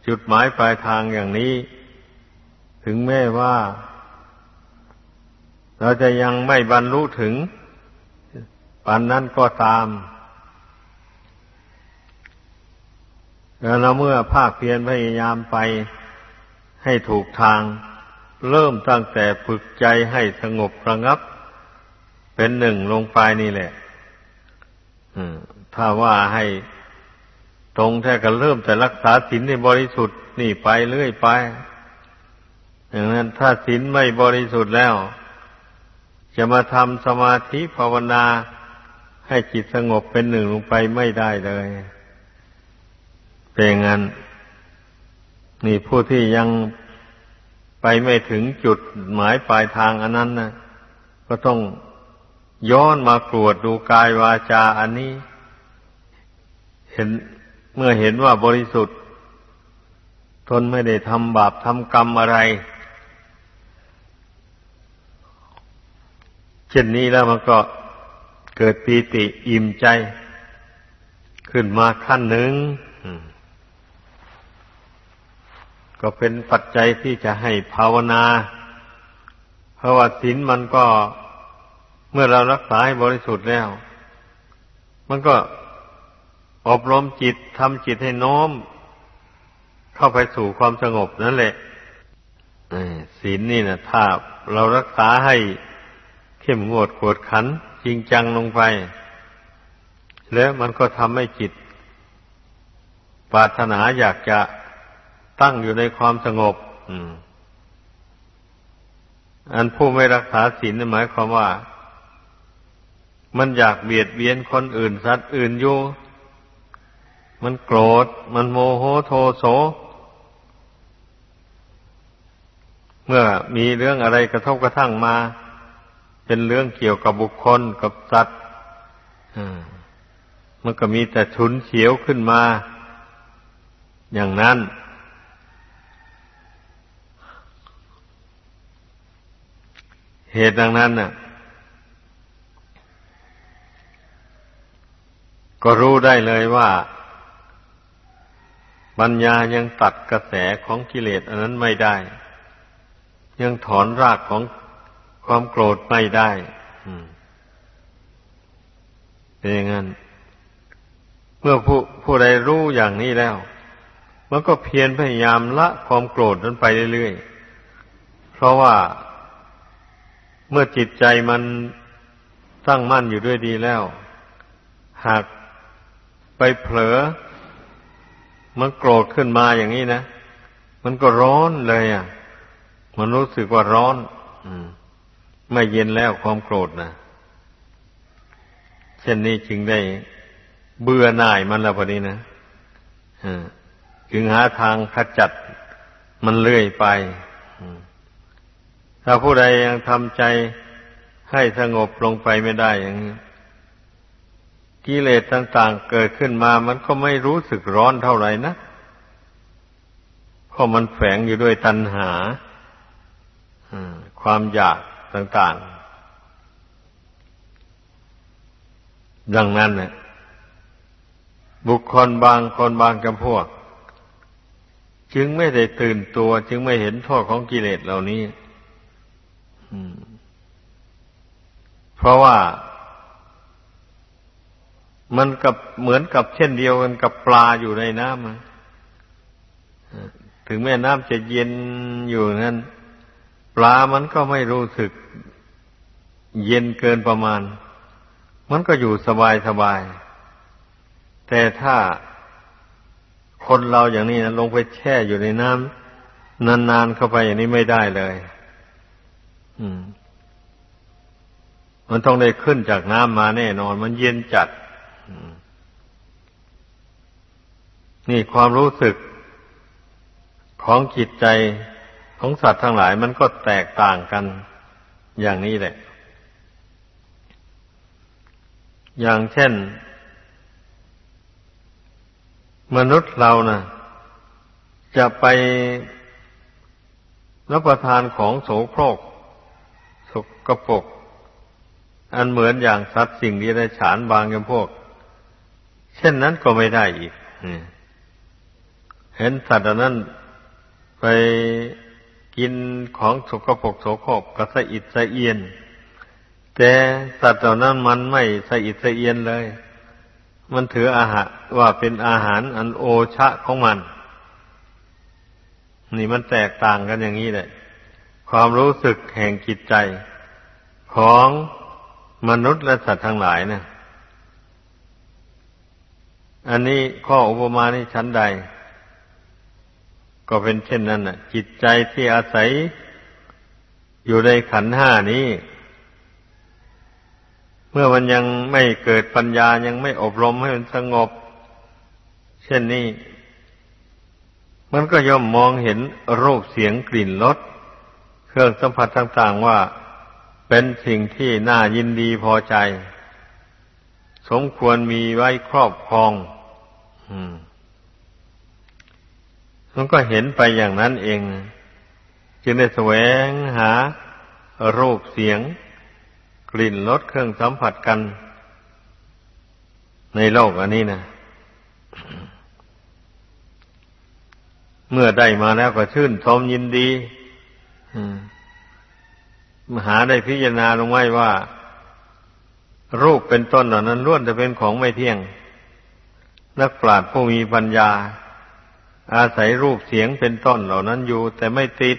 จุดหมายปลายทางอย่างนี้ ถึงแม้ว่า เราจะยังไม่บรรลุถึงปันนั้นก็ตาม แล้วเมื่อภาคเพียรพยายามไปให้ถูกทาง เริ่มตั้งแต่ฝึกใจให้สงบระงับ เป็นหนึ่งลงไปนี่แหละถ้าว่าให้ตรงแท้ก็เริ่มแต่รักษาศีลในบริสุทธิ์นี่ไปเรื่อยไป อย่างนั้นถ้าศีลไม่บริสุทธิ์แล้ว จะมาทำสมาธิภาวนาให้จิตสงบเป็นหนึ่งลงไปไม่ได้เลย เป็นงั้นนี่ผู้ที่ยังไปไม่ถึงจุดหมายปลายทางอันนั้นนะก็ต้องย้อนมากรวดดูกายวาจาอันนี้ เห็นเมื่อเห็นว่าบริสุทธิ์ ทนไม่ได้ทำบาปทำกรรมอะไร เช่นนี้แล้วมันก็เกิดปีติอิ่มใจ ขึ้นมาขั้นหนึ่ง ก็เป็นปัจจัยที่จะให้ภาวนา เพราะว่าศีลมันก็เมื่อเรารักษาให้บริสุทธิ์แล้ว มันก็อบรมจิตทำจิตให้น้อม เข้าไปสู่ความสงบนั่นแหละศีลนี่นะถ้าเรารักษาให้เข้มงวดขวดขัน จริงจังลงไป แล้วมันก็ทำให้จิตปรารถนาอยากจะ ตั้งอยู่ในความสงบอันผู้ไม่รักษาศีลหมายความว่า มันอยากเบียดเบียนคนอื่นสัตว์อื่นอยู่ มันโกรธ มันโมโหโทโส เมื่อมีเรื่องอะไรกระทบกระทั่งมา เป็นเรื่องเกี่ยวกับบุคคลกับสัตว์มันก็มีแต่ชุนเฉียวขึ้นมา อย่างนั้น เหตุดังนั้นน่ะ ก็รู้ได้เลยว่า ปัญญายังตัดกระแสของกิเลสอันนั้นไม่ได้ ยังถอนรากของความโกรธไม่ได้เป็นอย่างนั้น เมื่อผู้ผู้ใดรู้อย่างนี้แล้ว มันก็เพียรพยายามละความโกรธนั้นไปเรื่อยๆ เพราะว่า เมื่อจิตใจมันตั้งมั่นอยู่ด้วยดีแล้ว หากไปเผลอ มันโกรธขึ้นมาอย่างนี้นะ มันก็ร้อนเลยอะ มันรู้สึกว่าร้อน อืม ไม่เย็นแล้วความโกรธนะเช่นนี้จึงได้เบื่อหน่ายมันแล้วพอดีนะจึงหาทางขจัดมันเลื่อยไป อืม ถ้าผู้ใดยังทำใจให้สงบลงไปไม่ได้อย่างนี้กิเลสต่างๆเกิดขึ้นมามันก็ไม่รู้สึกร้อนเท่าไหร่นะเพราะมันแฝงอยู่ด้วยตัณหาความอยากต่างๆ ดังนั้นเนี่ยบุคคลบางคนบางจำพวก จึงไม่ได้ตื่นตัว จึงไม่เห็นโทษของกิเลสเหล่านี้ เพราะว่า มันกับเหมือนกับเช่นเดียวกันกับปลาอยู่ในน้ำถึงแม้น้ำจะเย็นอยู่นั้น ปลามันก็ไม่รู้สึก เย็นเกินประมาณ มันก็อยู่สบายสบาย แต่ถ้าคนเราอย่างนี้นะลงไปแช่อยู่ในน้ำนานๆเข้าไปอย่างนี้ไม่ได้เลย มันต้องได้ขึ้นจากน้ำมาแน่นอน มันเย็นจัดนี่ความรู้สึกของจิตใจของสัตว์ทั้งหลายมันก็แตกต่างกันอย่างนี้แหละ อย่างเช่น มนุษย์เรานะ่ะ จะไปรับประทานของโสโครก สกปรกอันเหมือนอย่างสัตว์สิ่งที่ได้ฉานบางอย่างพวก เช่นนั้นก็ไม่ได้อีกเห็นสัตว์นั้นไปกินของสกปรกโสโครกก็สะอิดสะเอียน แต่สัตว์เหล่านั้นมันไม่สะอิดสะเอียนเลย มันถืออาหารว่าเป็นอาหารอันโอชะของมัน นี่มันแตกต่างกันอย่างนี้แหละ ความรู้สึกแห่งจิตใจ ของมนุษย์และสัตว์ทั้งหลายนะอันนี้ข้ออุปมานี้ชั้นใด ก็เป็นเช่นนั้นน่ะ จิตใจที่อาศัยอยู่ในขันห้านี้ เมื่อมันยังไม่เกิดปัญญายังไม่อบรมให้มันสงบ เช่นนี้ มันก็ย่อมมองเห็นรูปเสียงกลิ่นรส เครื่องสัมผัสต่างๆว่าเป็นสิ่งที่น่ายินดีพอใจ สมควรมีไว้ครอบครองมันก็เห็นไปอย่างนั้นเอง จึงได้แสวงหา รูปเสียง กลิ่นรสเครื่องสัมผัสกัน ในโลกอันนี้นะเมื่อได้มาแล้วก็ชื่นชมยินดี มหาได้พิจารณาลงไว้ว่า รูปเป็นต้นเหล่านั้นล้วนจะเป็นของไม่เที่ยง นักปราชญ์ผู้มีปัญญา อาศัยรูปเสียงเป็นต้นเหล่านั้นอยู่แต่ไม่ติด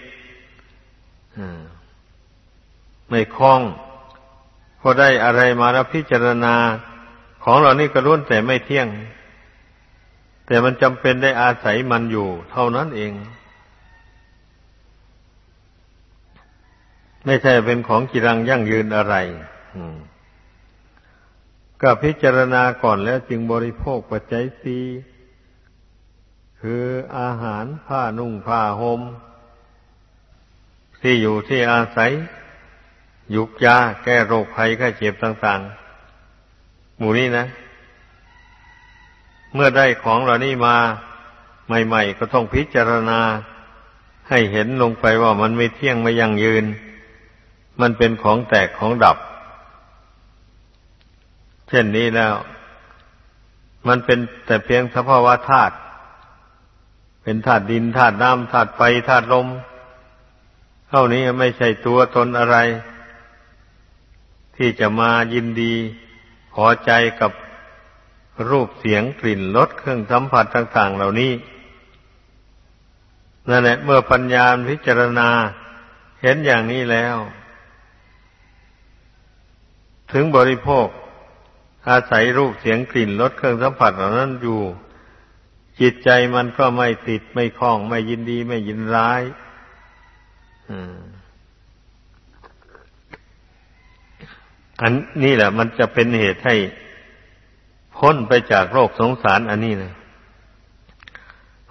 ไม่คล้องพอได้อะไรมาแล้วพิจารณา ของเหล่านี้ก็ล้วนแต่ไม่เที่ยง แต่มันจำเป็นได้อาศัยมันอยู่ เท่านั้นเอง ไม่ใช่เป็นของกิรังยั่งยืนอะไรก็พิจารณาก่อนแล้วจึงบริโภคปัจจัยสีคืออาหารผ้านุ่งผ้าหม่มที่อยู่ที่อาศัย ยุกยาแก้โรคภัยไข้เจ็บต่างๆ หมู่นี้นะ เมื่อได้ของเหล่านี้มาใหม่ ๆ ก็ต้องพิจารณาให้เห็นลงไปว่ามันไม่เที่ยงไม่ยั่งยืน มันเป็นของแตกของดับ เช่นนี้แล้ว มันเป็นแต่เพียงสภาวะธาตุเป็นธาตุดินธาตุน้ำธาตุไฟธาตุลมเท่านี้ไม่ใช่ตัวตนอะไร ที่จะมายินดีพอใจกับรูปเสียงกลิ่นรสเครื่องสัมผัสต่าง ๆ เหล่านี้นั่นแหละเมื่อปัญญาพิจารณาเห็นอย่างนี้แล้ว ถึงบริโภค อาศัยรูปเสียงกลิ่นรสเครื่องสัมผัสเหล่านั้นอยู่ จิตใจมันก็ไม่ติดไม่คล้อง ไม่ยินดีไม่ยินร้ายอันนี้แหละ มันจะเป็นเหตุให้พ้นไปจากโรคสงสารอันนี้นะ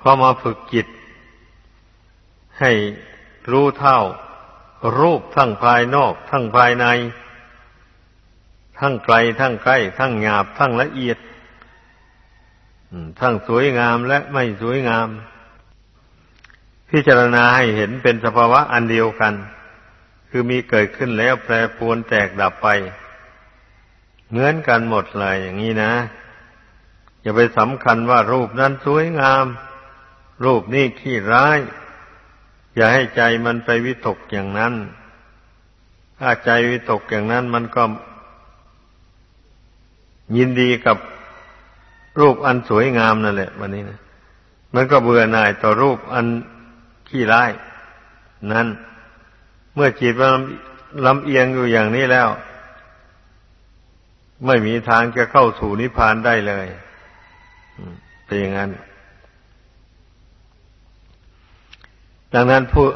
พอมาฝึกจิต ให้รู้เท่า รูปทั้งภายนอก ทั้งภายใน ทั้งไกล ทั้งใกล้ ทั้งหยาบ ทั้งละเอียดทั้งสวยงามและไม่สวยงาม พิจารณาให้เห็นเป็นสภาวะอันเดียวกัน คือมีเกิดขึ้นแล้วแปรปรวนแตกดับไป เหมือนกันหมดเลยอย่างนี้นะ อย่าไปสำคัญว่ารูปนั้นสวยงาม รูปนี้ขี้ร้าย อย่าให้ใจมันไปวิตกอย่างนั้น ถ้าใจวิตกอย่างนั้นมันก็ ยินดีกับรูปอันสวยงามนั่นแหละวันนี้นะมันก็เบื่อหน่ายต่อรูปอันขี้ร้าย นั้น เมื่อจิตมันลำเอียงอยู่อย่างนี้แล้ว ไม่มีทางจะเข้าสู่นิพพานได้เลยเป็นอย่างนั้น ดังนั้นผู้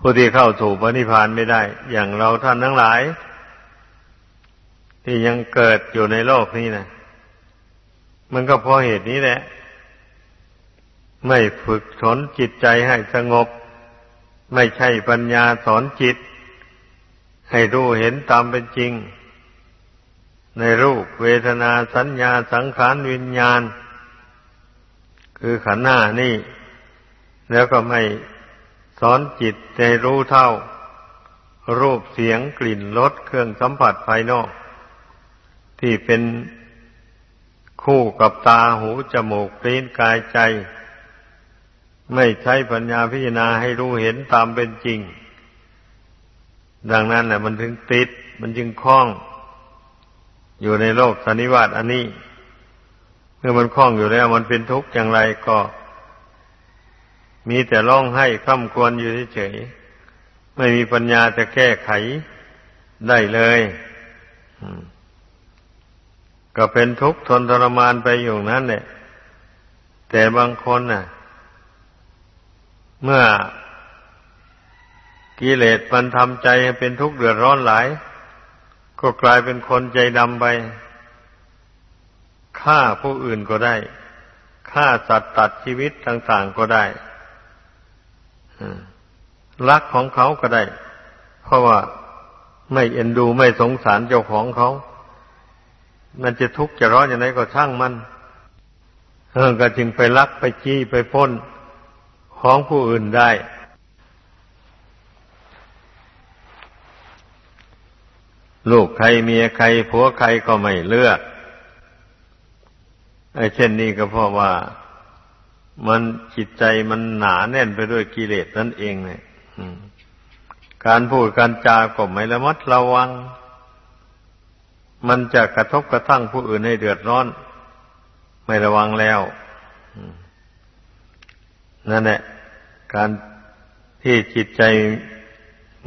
ผู้ที่เข้าสู่พระนิพพานไม่ได้ อย่างเราท่านทั้งหลาย ที่ยังเกิดอยู่ในโลกนี้นะมันก็เพราะเหตุนี้แหละ ไม่ฝึกสอนจิตใจให้สงบ ไม่ใช่ปัญญาสอนจิต ให้รู้เห็นตามเป็นจริง ในรูปเวทนาสัญญาสังขารวิญญาณ คือขันธ์หน้านี่ แล้วก็ไม่สอนจิตให้รู้เท่า รูปเสียงกลิ่นรสเครื่องสัมผัสภายนอก ที่เป็นคู่กับตาหูจมูกลิ้นกายใจ ไม่ใช้ปัญญาพิจารณาให้รู้เห็นตามเป็นจริง ดังนั้นแหละมันถึงติด มันจึงคล้อง อยู่ในโลกสันนิวาตอันนี้เมื่อมันคล้องอยู่แล้วมันเป็นทุกข์อย่างไรก็ มีแต่ร้องให้คร่ำควรอยู่เฉยไม่มีปัญญาจะแก้ไขได้เลย อืม ก็เป็นทุกข์ทนทรมานไปอยู่นั้นเนี่ยแต่บางคนน่ะ เมื่อกิเลสมันทำใจให้เป็นทุกข์เดือดร้อนหลาย ก็กลายเป็นคนใจดำไปฆ่าผู้อื่นก็ได้ฆ่าสัตว์ตัดชีวิตต่างๆก็ได้รักของเขาก็ได้ เพราะว่าไม่เอ็นดูไม่สงสารเจ้าของเขา มันจะทุกข์จะร้อนอย่างไรก็ช่างมันเออก็จึงไปลักไปจี้ไปพ้นของผู้อื่นได้ ลูกใครเมียใครผัวใครก็ไม่เลือกไอ้เช่นนี้ก็เพราะว่ามันจิตใจมันหนาแน่นไปด้วยกิเลสนั่นเองเนี่ยการพูดการจาก็ไม่ระมัดระวัง มันจะกระทบกระทั่งผู้อื่นให้เดือดร้อน ไม่ระวังแล้วนั่นแหละ การที่จิตใจ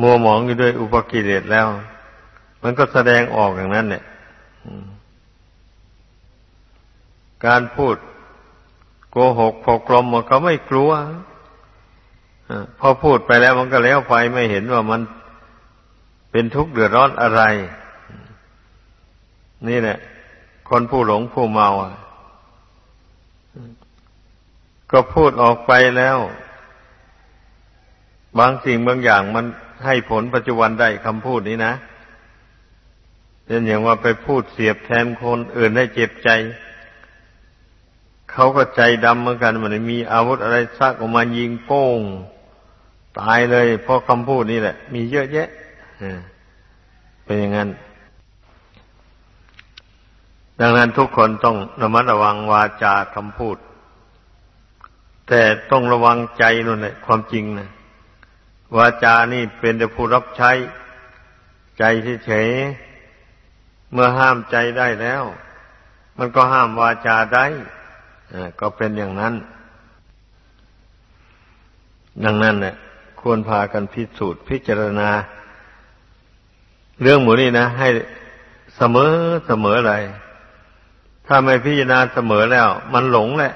มัวหมองอยู่ด้วยอุปกิเลสแล้ว มันก็แสดงออกอย่างนั้นเนี่ยการพูดโกหกพกลมมันก็ไม่กลัวพอพูดไปแล้วมันก็แล้วไปไม่เห็นว่ามันเป็นทุกข์เดือดร้อนอะไร นี่แหละ คนผู้หลงผู้เมาก็พูดออกไปแล้ว บางสิ่งบางอย่างมันให้ผลปัจจุบันได้คำพูดนี้นะเช่นอย่างว่าไปพูดเสียบแทนคนอื่นให้เจ็บใจ เขาก็ใจดำเหมือนกันมันมีอาวุธอะไรซักออกมายิงโป้ง ตายเลยเพราะคำพูดนี้แหละ มีเยอะแยะเป็นอย่างนั้น ดังนั้นทุกคนต้องระมัดระวังวาจาคำพูด แต่ต้องระวังใจนั่นแหละความจริงนะวาจานี่เป็นแต่ผู้รับใช้ ใจเฉยเมื่อห้ามใจได้แล้ว มันก็ห้ามวาจาได้ก็เป็นอย่างนั้น ดังนั้นเนี่ยควรพากันพิสูจน์พิจารณา เรื่องหมูนี่นะ ให้เสมอเสมออะไร ถ้าไม่พิจารณาเสมอแล้ว มันหลงแหละ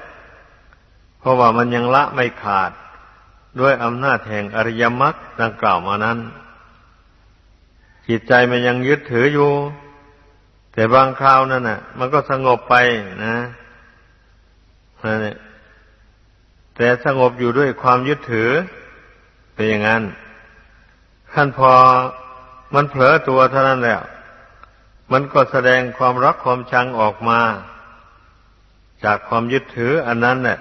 เพราะว่ามันยังละไม่ขาดด้วยอำนาจแห่งอริยมรรคดังกล่าวมานั้น จิตใจมันยังยึดถืออยู่ แต่บางคราวนั่นน่ะ มันก็สงบไปนะนั่นแหละแต่สงบอยู่ด้วยความยึดถือ เป็นอย่างนั้นขั้นพอมันเผลอตัวเท่านั้นแล้ว มันก็แสดงความรักความชังออกมา จากความยึดถืออันนั้นแหละ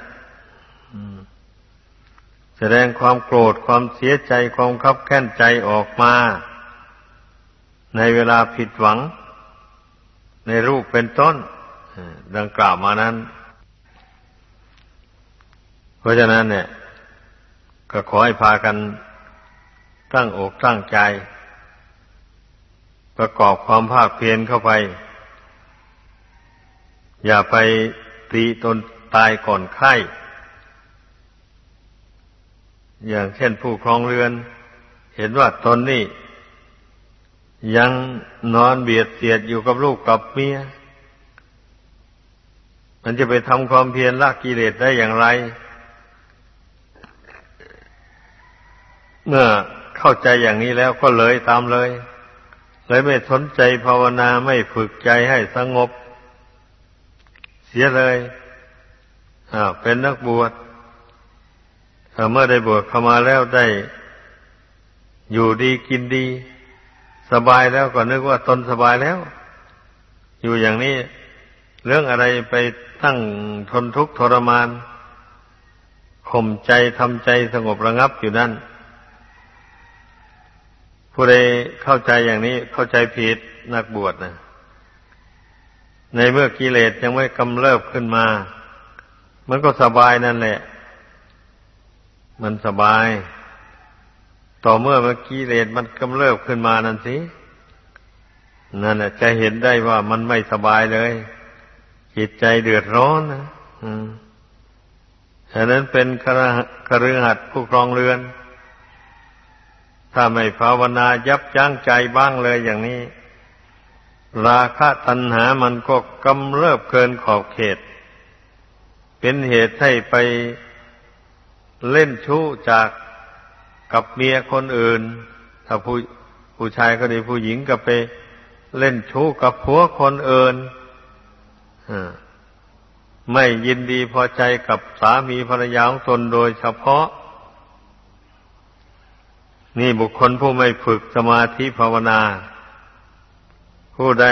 แสดงความโกรธความเสียใจความคับแค้นใจออกมา ในเวลาผิดหวัง ในรูปเป็นต้นดังกล่าวมานั้น เพราะฉะนั้นเนี่ย ก็ขอให้พากันตั้งอกตั้งใจ ประกอบความภาคเพียรเข้าไป อย่าไปตีตนตายก่อนไข้ อย่างเช่นผู้ครองเรือน เห็นว่าตนนี่ยังนอนเบียดเสียดอยู่กับลูกกับเมีย มันจะไปทำความเพียรละกิเลสได้อย่างไร เมื่อเข้าใจอย่างนี้แล้วก็เลยตามเลย เลยไม่สนใจภาวนาไม่ฝึกใจให้สงบ เสียเลยอ่าเป็นนักบวชเมื่อได้บวชเข้ามาแล้วได้ อยู่ดีกินดี สบายแล้วก็นึกว่าตนสบายแล้ว อยู่อย่างนี้ เรื่องอะไรไปตั้งทนทุกข์ทรมานข่มใจทำใจสงบระงับอยู่นั่น ผู้ใดเข้าใจอย่างนี้เข้าใจผิดนักบวชนะในเมื่อกิเลสยังไม่กำเริบขึ้นมา มันก็สบายนั่นแหละ มันสบาย ต่อเมื่อเมื่อกี้เลสมันกำเริบขึ้นมานั่นสินั่นแหละจะเห็นได้ว่ามันไม่สบายเลย จิตใจเดือดร้อนนะฉะนั้นเป็นครครือหัดผู้ครองเรือน ถ้าไม่ภาวนายับยั้งใจบ้างเลยอย่างนี้ ราคะตัณหามันก็กำเริบเกินขอบเขต เป็นเหตุให้ไปเล่นชู้จากกับเมียคนอื่น ถ้าผู้ผู้ชายก็ดีผู้หญิงก็ไปเล่นชู้กับผัวคนอื่นไม่ยินดีพอใจกับสามีภรรยาของตนโดยเฉพาะ นี่บุคคลผู้ไม่ฝึกสมาธิภาวนา ผู้ใด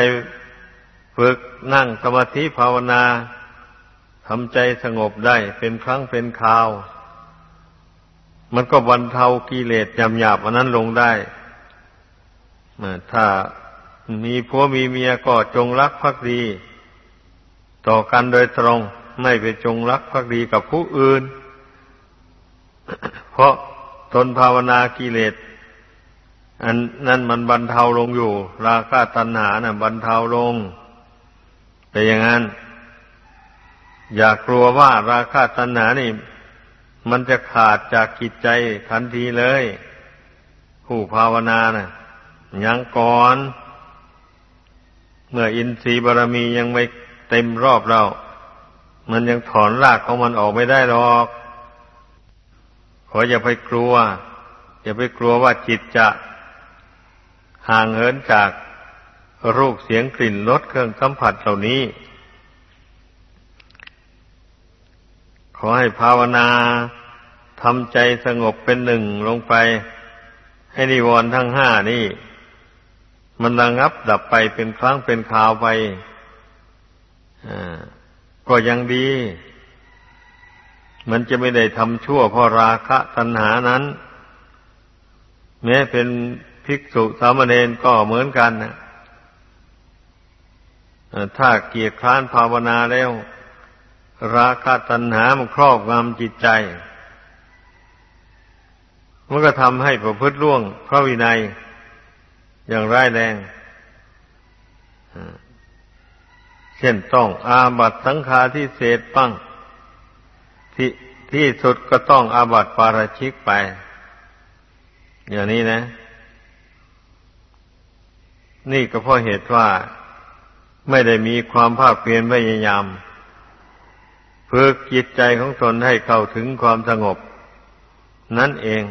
ฝึกนั่งสมาธิภาวนาทำใจสงบได้เป็นครั้งเป็นคราว มันก็บรรเทากิเลสยำหยาบอันนั้นลงได้ถ้ามีผัวมีเมียก็จงรักภักดี ต่อกันโดยตรง ไม่ไปจงรักภักดีกับผู้อื่น เพราะ ตนภาวนากิเลสอันนั้นมันบรรเทาลงอยู่ ราคะตัณหานะ่ะบรรเทาลง แต่อย่างนั้น อย่ากลัวว่าราคะตัณหานี่ มันจะขาดจากกิจใจทันทีเลย ผู้ภาวนานะ่ะยังก่อน เมื่ออินทรีย์บารมียังไม่เต็มรอบเรา มันยังถอนรากของมันออกไม่ได้หรอก ขออย่าไปกลัว อย่าไปกลัวว่าจิตจะห่างเหินจากรูปเสียงกลิ่นรสเครื่องสัมผัสเหล่านี้ ขอให้ภาวนาทำใจสงบเป็นหนึ่งลงไป ให้นิวรณ์ทั้งห้านี่ มันระงับดับไปเป็นครั้งเป็นคราวไปก็ยังดี มันจะไม่ได้ทำชั่วเพราะราคะตัณหานั้น แม้เป็นภิกษุสามเณรก็เหมือนกันนะถ้าเกียรคร้านภาวนาแล้ว ราคะตัณหามันครอบงำจิตใจ มันก็ทำให้ประพฤติล่วงพระวินัย อย่างร้ายแรงเช่นต้องอาบัตสังฆาที่เศษปั้ง ที่ที่สุดก็ต้องอาบัตปาราชิกไป อย่างนี้นะ นี่ก็เพราะเหตุว่าไม่ได้มีความภาคเพียรพยายามฝึกจิตใจของตนให้เข้าถึงความสงบ นั่นเอง